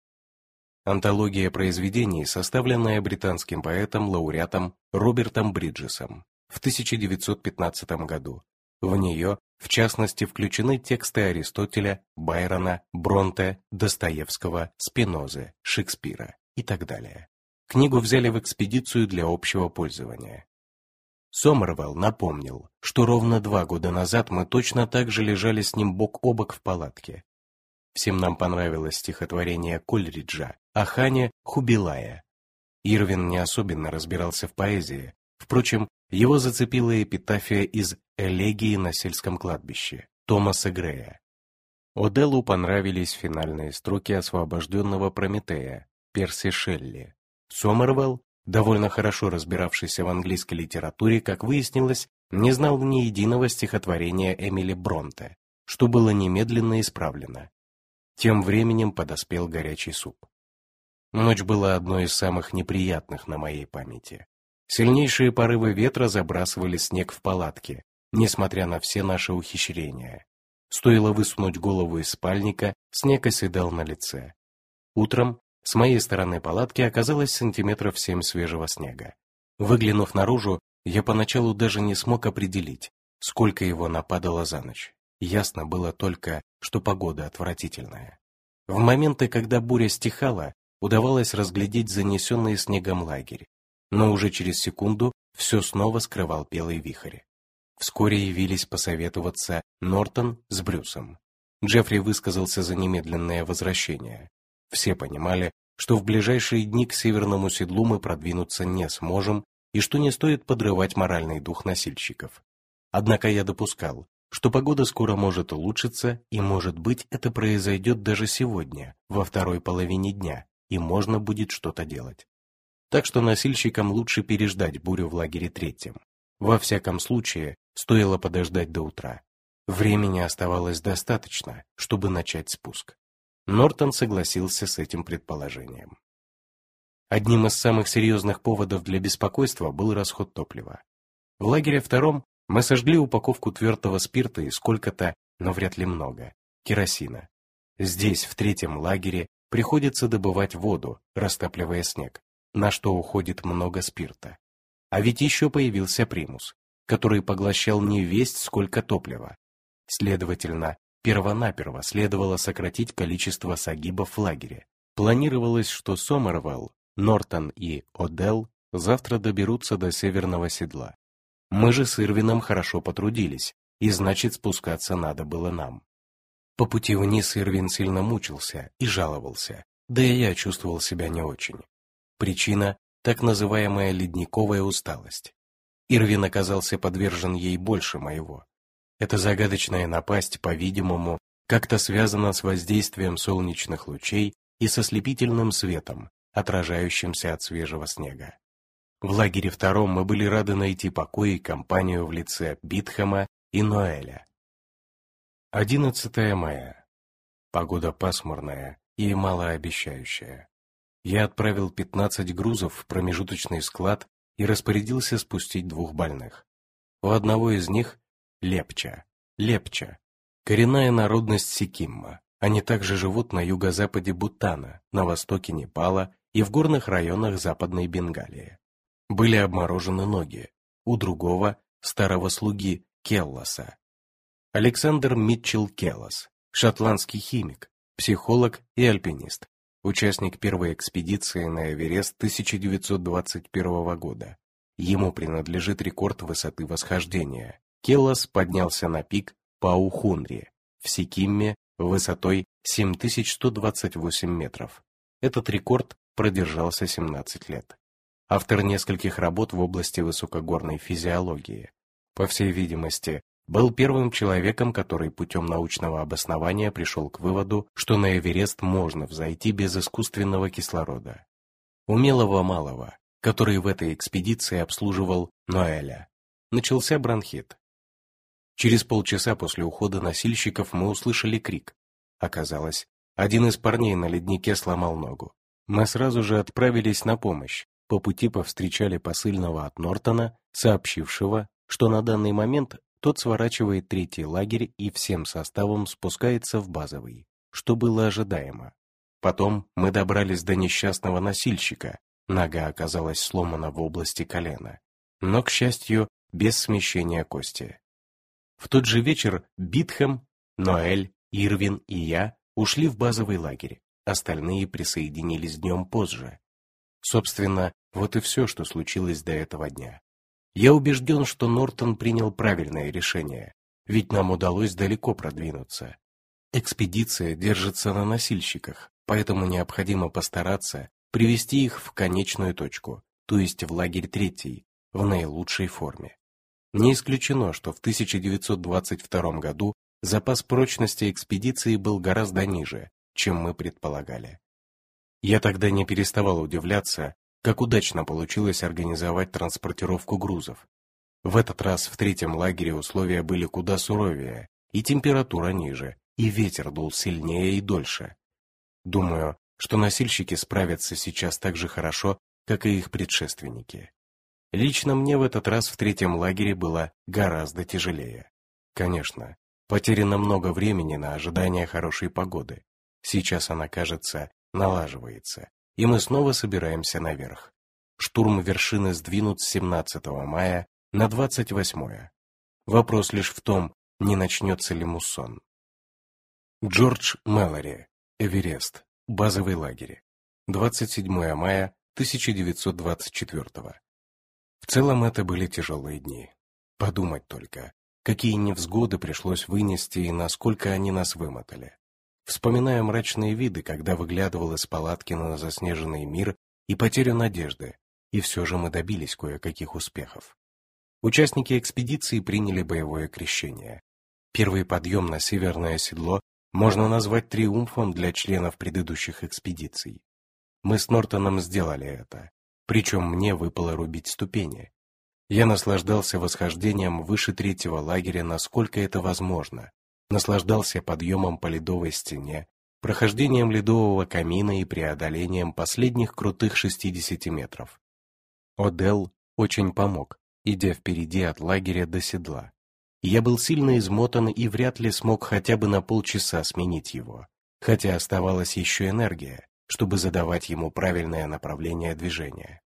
Антология произведений, составленная британским поэтом-лауреатом Робертом Бриджесом в 1915 году. В нее, в частности, включены тексты Аристотеля, Байрона, Бронте, Достоевского, Спинозы, Шекспира и так далее. Книгу взяли в экспедицию для общего пользования. Сомервелл напомнил, что ровно два года назад мы точно так же лежали с ним бок о бок в палатке. Всем нам понравилось стихотворение Кольриджа о хане Хубилая. Ирвин не особенно разбирался в поэзии, впрочем, его зацепила эпитафия из «Элегии на сельском кладбище» Томаса Грея. Оделлу понравились финальные строки освобожденного Прометея Перси Шелли. Сомервелл, довольно хорошо разбиравшийся в английской литературе, как выяснилось, не знал ни единого стихотворения Эмили Бронте, что было немедленно исправлено. Тем временем подоспел горячий суп. Ночь была одной из самых неприятных на моей памяти. Сильнейшие порывы ветра забрасывали снег в палатке, несмотря на все наши ухищрения. Стоило высунуть голову из спальника, снег оседал на лице. Утром с моей стороны палатки оказалось сантиметров семь свежего снега. Выглянув наружу, я поначалу даже не смог определить, сколько его нападало за ночь. Ясно было только, что погода отвратительная. В моменты, когда буря стихала, удавалось разглядеть занесенный снегом лагерь, но уже через секунду все снова скрывал белый вихрь. Вскоре явились посоветоваться Нортон с Брюсом. Джеффри высказался за немедленное возвращение. Все понимали, что в ближайшие дни к северному седлу мы продвинуться не сможем и что не стоит подрывать моральный дух носильщиков. Однако я допускал, что погода скоро может улучшиться, и, может быть, это произойдет даже сегодня, во второй половине дня, и можно будет что-то делать. Так что носильщикам лучше переждать бурю в лагере третьем. Во всяком случае, стоило подождать до утра. Времени оставалось достаточно, чтобы начать спуск. Нортон согласился с этим предположением. Одним из самых серьезных поводов для беспокойства был расход топлива. В лагере втором мы сожгли упаковку твердого спирта и сколько-то, но вряд ли много, керосина. Здесь, в третьем лагере, приходится добывать воду, растапливая снег, на что уходит много спирта. А ведь еще появился примус, который поглощал не весть сколько топлива. Следовательно, первонаперво следовало сократить количество сагибов в лагере. Планировалось, что Сомервелл, Нортон и Одел завтра доберутся до северного седла. Мы же с Ирвином хорошо потрудились, и значит спускаться надо было нам. По пути вниз Ирвин сильно мучился и жаловался, да и я чувствовал себя не очень. Причина – так называемая ледниковая усталость. Ирвин оказался подвержен ей больше моего. Эта загадочная напасть, по-видимому, как-то связана с воздействием солнечных лучей и со слепительным светом, отражающимся от свежего снега. В лагере втором мы были рады найти покой и компанию в лице Битхэма и Ноэля. 11 мая. Погода пасмурная и малообещающая. Я отправил 15 грузов в промежуточный склад и распорядился спустить двух больных. У одного из них — Лепча. Лепча. Коренная народность Сикимма, Они также живут на юго-западе Бутана, на востоке Непала и в горных районах Западной Бенгалии. Были обморожены ноги. У другого, старого слуги, Келласа. Александр Митчелл Келлас, шотландский химик, психолог и альпинист, участник первой экспедиции на Эверест 1921 года. Ему принадлежит рекорд высоты восхождения. Келлас поднялся на пик Паухунри в Сикимме высотой 7128 метров. Этот рекорд продержался 17 лет. Автор нескольких работ в области высокогорной физиологии. По всей видимости, был первым человеком, который путем научного обоснования пришел к выводу, что на Эверест можно взойти без искусственного кислорода. Умелого малого, который в этой экспедиции обслуживал Ноэля. Начался бронхит. Через полчаса после ухода носильщиков мы услышали крик. Оказалось, один из парней на леднике сломал ногу. Мы сразу же отправились на помощь. По пути повстречали посыльного от Нортона, сообщившего, что на данный момент тот сворачивает третий лагерь и всем составом спускается в базовый, что было ожидаемо. Потом мы добрались до несчастного носильщика, нога оказалась сломана в области колена, но, к счастью, без смещения кости. В тот же вечер Битхэм, Ноэль, Ирвин и я ушли в базовый лагерь, остальные присоединились днем позже. Собственно, вот и все, что случилось до этого дня. Я убежден, что Нортон принял правильное решение, ведь нам удалось далеко продвинуться. Экспедиция держится на носильщиках, поэтому необходимо постараться привести их в конечную точку, то есть в лагерь третий, в наилучшей форме. Не исключено, что в 1922 году запас прочности экспедиции был гораздо ниже, чем мы предполагали. Я тогда не переставал удивляться, как удачно получилось организовать транспортировку грузов. В этот раз в третьем лагере условия были куда суровее, и температура ниже, и ветер дул сильнее и дольше. Думаю, что носильщики справятся сейчас так же хорошо, как и их предшественники. Лично мне в этот раз в третьем лагере было гораздо тяжелее. Конечно, потеряно много времени на ожидание хорошей погоды. Сейчас она, кажется, налаживается, и мы снова собираемся наверх. Штурм вершины сдвинут с 17 мая на 28. Вопрос лишь в том, не начнется ли муссон. Джордж Мэлори, Эверест, базовый лагерь. 27 мая 1924 В целом это были тяжелые дни. Подумать только, какие невзгоды пришлось вынести и насколько они нас вымотали. Вспоминая мрачные виды, когда выглядывал из палатки на заснеженный мир и потерю надежды, и все же мы добились кое-каких успехов. Участники экспедиции приняли боевое крещение. Первый подъем на северное седло можно назвать триумфом для членов предыдущих экспедиций. Мы с Нортоном сделали это, причем мне выпало рубить ступени. Я наслаждался восхождением выше третьего лагеря, насколько это возможно, наслаждался подъемом по ледовой стене, прохождением ледового камина и преодолением последних крутых 60 метров. Одел очень помог, идя впереди от лагеря до седла. Я был сильно измотан и вряд ли смог хотя бы на полчаса сменить его, хотя оставалась еще энергия, чтобы задавать ему правильное направление движения.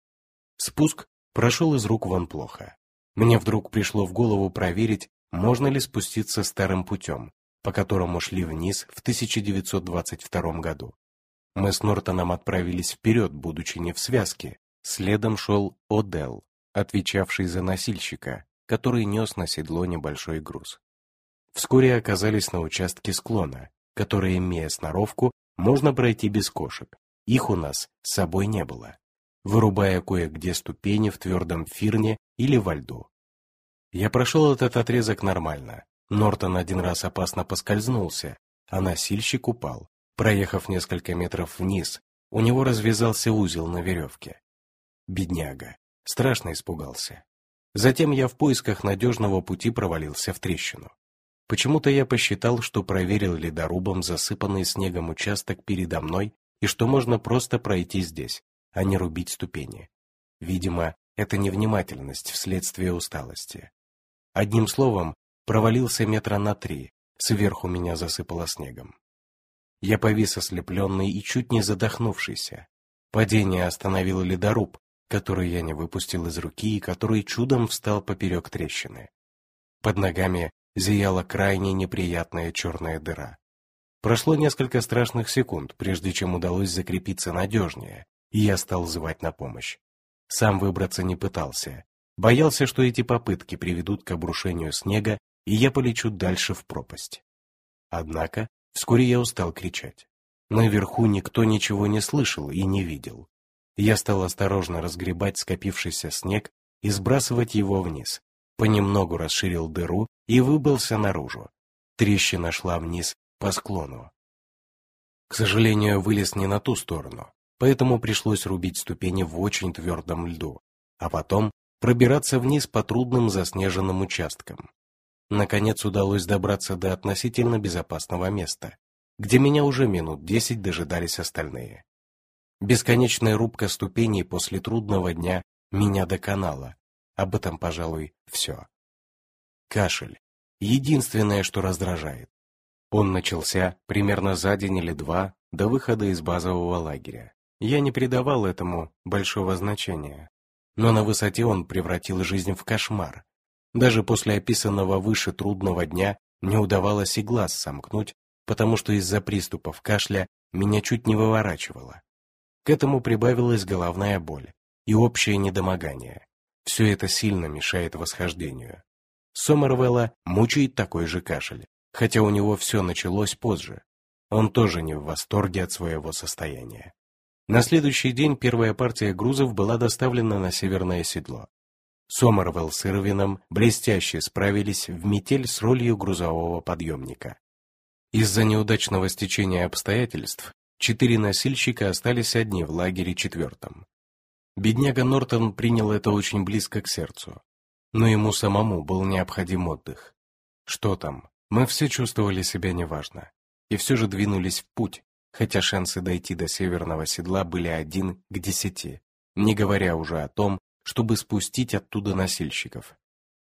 Спуск прошел из рук вон плохо. Мне вдруг пришло в голову проверить, можно ли спуститься старым путем, по которому шли вниз в 1922 году. Мы с Нортоном отправились вперед, будучи не в связке. Следом шел Одел, отвечавший за носильщика, который нес на седло небольшой груз. Вскоре оказались на участке склона, который, имея сноровку, можно пройти без кошек. Их у нас с собой не было, вырубая кое-где ступени в твердом фирне или во льду. Я прошел этот отрезок нормально. Нортон один раз опасно поскользнулся, а носильщик упал. Проехав несколько метров вниз, у него развязался узел на веревке. Бедняга. Страшно испугался. Затем я в поисках надежного пути провалился в трещину. Почему-то я посчитал, что проверил ледорубом засыпанный снегом участок передо мной и что можно просто пройти здесь, а не рубить ступени. Видимо, это невнимательность вследствие усталости. Одним словом, провалился метра на три, сверху меня засыпало снегом. Я повис ослепленный и чуть не задохнувшийся. Падение остановил ледоруб, который я не выпустил из руки и который чудом встал поперек трещины. Под ногами зияла крайне неприятная черная дыра. Прошло несколько страшных секунд, прежде чем удалось закрепиться надежнее, я стал звать на помощь. Сам выбраться не пытался. Боялся, что эти попытки приведут к обрушению снега, и я полечу дальше в пропасть. Однако вскоре я устал кричать. Наверху никто ничего не слышал и не видел. Я стал осторожно разгребать скопившийся снег и сбрасывать его вниз. Понемногу расширил дыру и выбылся наружу. Трещина шла вниз по склону. К сожалению, вылез не на ту сторону, поэтому пришлось рубить ступени в очень твердом льду, а потом пробираться вниз по трудным заснеженным участкам. Наконец удалось добраться до относительно безопасного места, где меня уже минут десять дожидались остальные. Бесконечная рубка ступеней после трудного дня меня доконала. Об этом, пожалуй, все. Кашель. Единственное, что раздражает. Он начался примерно за день или два до выхода из базового лагеря. Я не придавал этому большого значения. Но на высоте он превратил жизнь в кошмар. Даже после описанного выше трудного дня не удавалось и глаз сомкнуть, потому что из-за приступов кашля меня чуть не выворачивало. К этому прибавилась головная боль и общее недомогание. Все это сильно мешает восхождению. Сомервелла мучает такой же кашель хотя у него все началось позже. Он тоже не в восторге от своего состояния. На следующий день первая партия грузов была доставлена на северное седло. Сомервелл с Ирвином блестяще справились в метель с ролью грузового подъемника. Из-за неудачного стечения обстоятельств четыре носильщика остались одни в лагере четвертом. Бедняга Нортон принял это очень близко к сердцу, но ему самому был необходим отдых. Что там, мы все чувствовали себя неважно, и все же двинулись в путь, хотя шансы дойти до северного седла были один к десяти, не говоря уже о том, чтобы спустить оттуда носильщиков.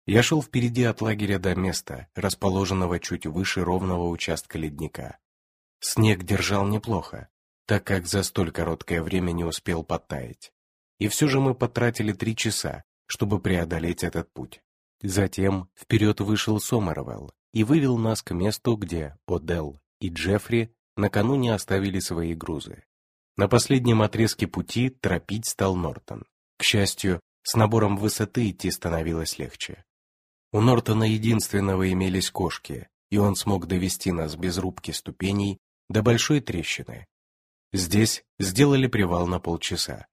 Я шел впереди от лагеря до места, расположенного чуть выше ровного участка ледника. Снег держал неплохо, так как за столь короткое время не успел подтаять. И все же мы потратили три часа, чтобы преодолеть этот путь. Затем вперед вышел Сомервелл, и вывел нас к месту, где Одел и Джеффри накануне оставили свои грузы. На последнем отрезке пути торопить стал Нортон. К счастью, с набором высоты идти становилось легче. У Нортона единственного имелись кошки, и он смог довести нас без рубки ступеней до большой трещины. Здесь сделали привал на полчаса.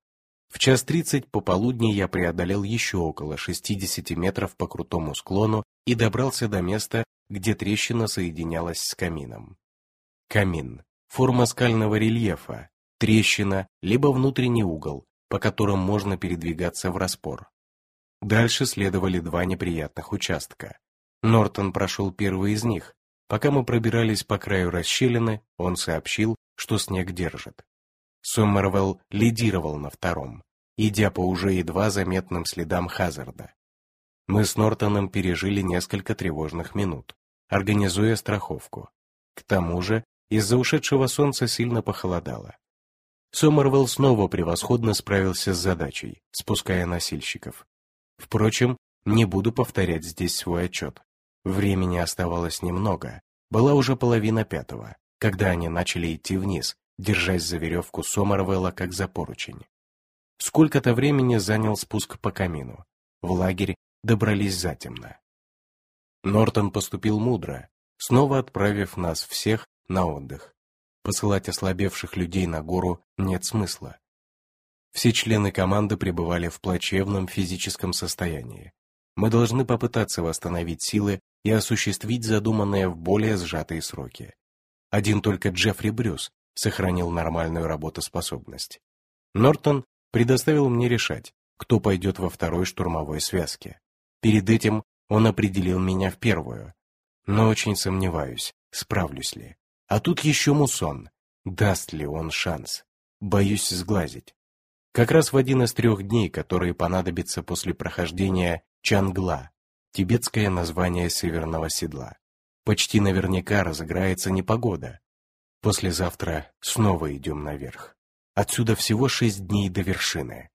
В час тридцать пополудни я преодолел еще около 60 метров по крутому склону и добрался до места, где трещина соединялась с камином. Камин – форма скального рельефа, трещина, либо внутренний угол, по которым можно передвигаться в распор. Дальше следовали два неприятных участка. Нортон прошел первый из них. Пока мы пробирались по краю расщелины, он сообщил, что снег держит. Сомервелл лидировал на втором, идя по уже едва заметным следам Хазарда. Мы с Нортоном пережили несколько тревожных минут, организуя страховку. К тому же, из-за ушедшего солнца сильно похолодало. Сомервелл снова превосходно справился с задачей, спуская носильщиков. Впрочем, не буду повторять здесь свой отчет. Времени оставалось немного, была уже половина пятого, когда они начали идти вниз, держась за веревку Сомервелла как за поручень. Сколько-то времени занял спуск по камину. В лагерь добрались затемно. Нортон поступил мудро, снова отправив нас всех на отдых. Посылать ослабевших людей на гору нет смысла. Все члены команды пребывали в плачевном физическом состоянии. Мы должны попытаться восстановить силы и осуществить задуманное в более сжатые сроки. Один только Джеффри Брюс сохранил нормальную работоспособность. Нортон предоставил мне решать, кто пойдет во второй штурмовой связке. Перед этим он определил меня в первую. Но очень сомневаюсь, справлюсь ли. А тут еще мусон. Даст ли он шанс? Боюсь сглазить. Как раз в один из трех дней, которые понадобятся после прохождения Чангла, тибетское название северного седла. Почти наверняка разыграется непогода. Послезавтра снова идем наверх. Отсюда всего шесть дней до вершины.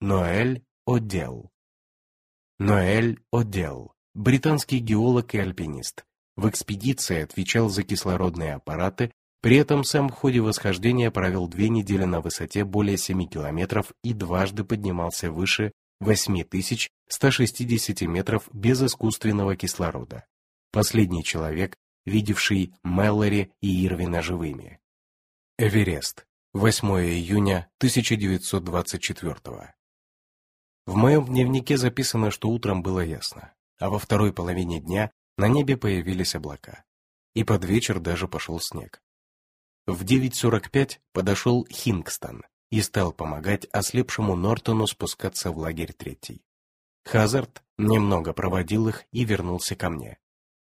Ноэль Одел Ноэль Одел, британский геолог и альпинист. В экспедиции отвечал за кислородные аппараты, при этом сам в ходе восхождения провел две недели на высоте более 7 километров и дважды поднимался выше 8160 метров без искусственного кислорода. Последний человек, видевший Меллори и Ирвина живыми. Эверест. 8 июня 1924 В моем дневнике записано, что утром было ясно, а во второй половине дня на небе появились облака. И под вечер даже пошел снег. В 9.45 подошел Хингстон и стал помогать ослепшему Нортону спускаться в лагерь третий. Хазард немного проводил их и вернулся ко мне.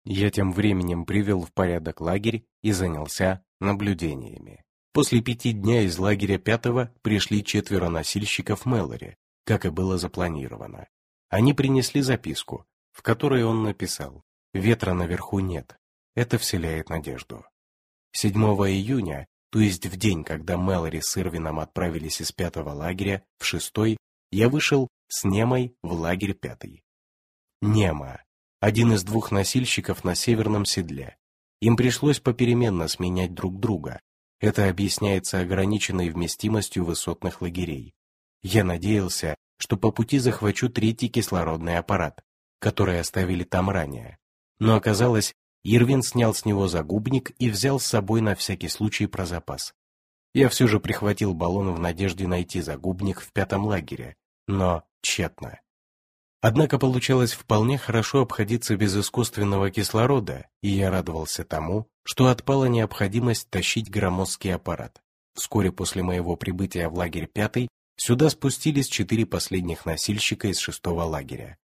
Я тем временем привел в порядок лагерь и занялся наблюдениями. После пяти дня из лагеря пятого пришли четверо носильщиков Мэлори, как и было запланировано. Они принесли записку, в которой он написал «Ветра наверху нет. Это вселяет надежду». 7 июня, то есть в день, когда Мэлори с Ирвином отправились из пятого лагеря в шестой, я вышел с Немой в лагерь пятый. Нема один из двух носильщиков на северном седле. Им пришлось попеременно сменять друг друга. Это объясняется ограниченной вместимостью высотных лагерей. Я надеялся, что по пути захвачу третий кислородный аппарат, который оставили там ранее. Но оказалось, Ирвин снял с него загубник и взял с собой на всякий случай про запас. Я все же прихватил баллон в надежде найти загубник в пятом лагере, но тщетно. Однако получалось вполне хорошо обходиться без искусственного кислорода, и я радовался тому, что отпала необходимость тащить громоздкий аппарат. Вскоре после моего прибытия в лагерь пятый сюда спустились четыре последних носильщика из шестого лагеря.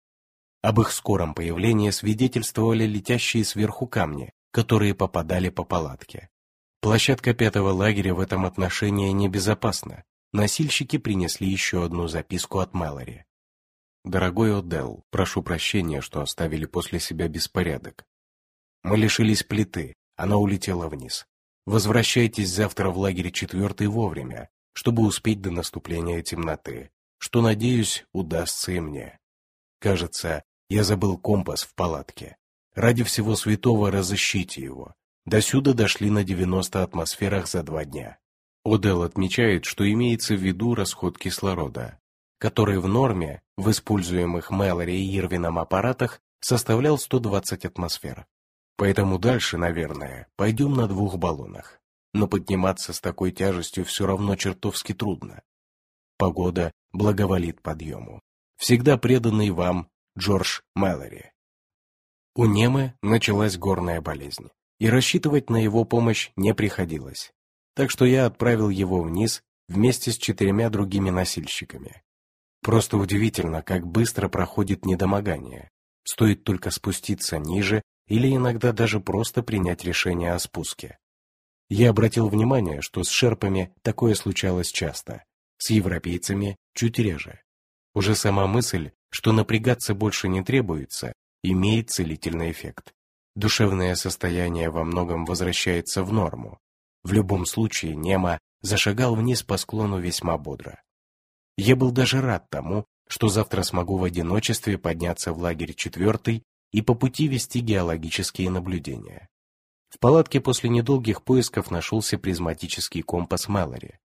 Об их скором появлении свидетельствовали летящие сверху камни, которые попадали по палатке. Площадка пятого лагеря в этом отношении небезопасна. Носильщики принесли еще одну записку от Мэлори. Дорогой Одел, прошу прощения, что оставили после себя беспорядок. Мы лишились плиты, она улетела вниз. Возвращайтесь завтра в лагерь четвертый вовремя, чтобы успеть до наступления темноты, что, надеюсь, удастся и мне. Кажется, я забыл компас в палатке. Ради всего святого разыщите его. До сюда дошли на 90 атмосферах за два дня. Одел отмечает, что имеется в виду расход кислорода, который в норме в используемых Мэлори и Ирвином аппаратах составлял 120 атмосфер. Поэтому дальше, наверное, пойдем на двух баллонах. Но подниматься с такой тяжестью все равно чертовски трудно. Погода благоволит подъему. Всегда преданный вам Джордж Мэлори. У Немы началась горная болезнь, и рассчитывать на его помощь не приходилось. Так что я отправил его вниз вместе с четырьмя другими носильщиками. Просто удивительно, как быстро проходит недомогание. Стоит только спуститься ниже или иногда даже просто принять решение о спуске. Я обратил внимание, что с шерпами такое случалось часто, с европейцами чуть реже. Уже сама мысль, что напрягаться больше не требуется, имеет целительный эффект. Душевное состояние во многом возвращается в норму. В любом случае Нема зашагал вниз по склону весьма бодро. Я был даже рад тому, что завтра смогу в одиночестве подняться в лагерь четвертый и по пути вести геологические наблюдения. В палатке после недолгих поисков нашелся призматический компас Мэлори.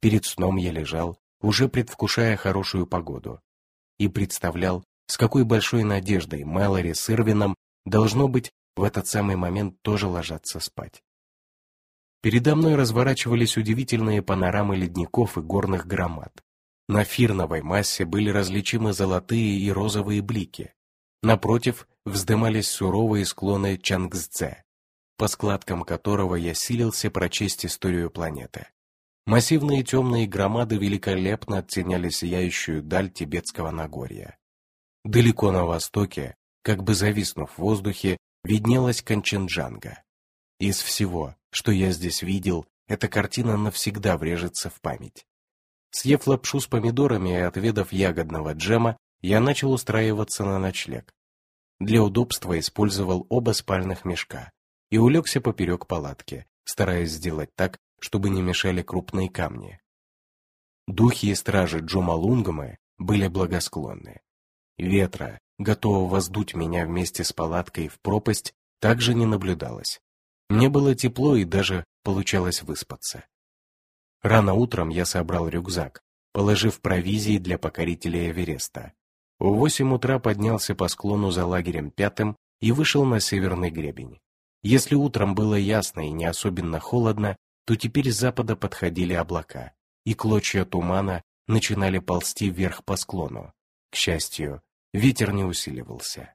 Перед сном я лежал, уже предвкушая хорошую погоду, и представлял, с какой большой надеждой Мэлори с Ирвином должно быть в этот самый момент тоже ложатся спать. Передо мной разворачивались удивительные панорамы ледников и горных громад. На фирновой массе были различимы золотые и розовые блики. Напротив вздымались суровые склоны Чангцзе, по складкам которого я силился прочесть историю планеты. Массивные темные громады великолепно оттеняли сияющую даль тибетского Нагорья. Далеко на востоке, как бы зависнув в воздухе, виднелась Канченджанга. Из всего, что я здесь видел, эта картина навсегда врежется в память. Съев лапшу с помидорами и отведав ягодного джема, я начал устраиваться на ночлег. Для удобства использовал оба спальных мешка и улегся поперек палатки, стараясь сделать так, чтобы не мешали крупные камни. Духи и стражи Джомалунгамы были благосклонны. Ветра, готового сдуть меня вместе с палаткой в пропасть, также не наблюдалось. Мне было тепло и даже получалось выспаться. Рано утром я собрал рюкзак, положив провизии для покорителя Эвереста. В восемь утра поднялся по склону за лагерем пятым и вышел на северный гребень. Если утром было ясно и не особенно холодно, то теперь с запада подходили облака, и клочья тумана начинали ползти вверх по склону. К счастью, ветер не усиливался.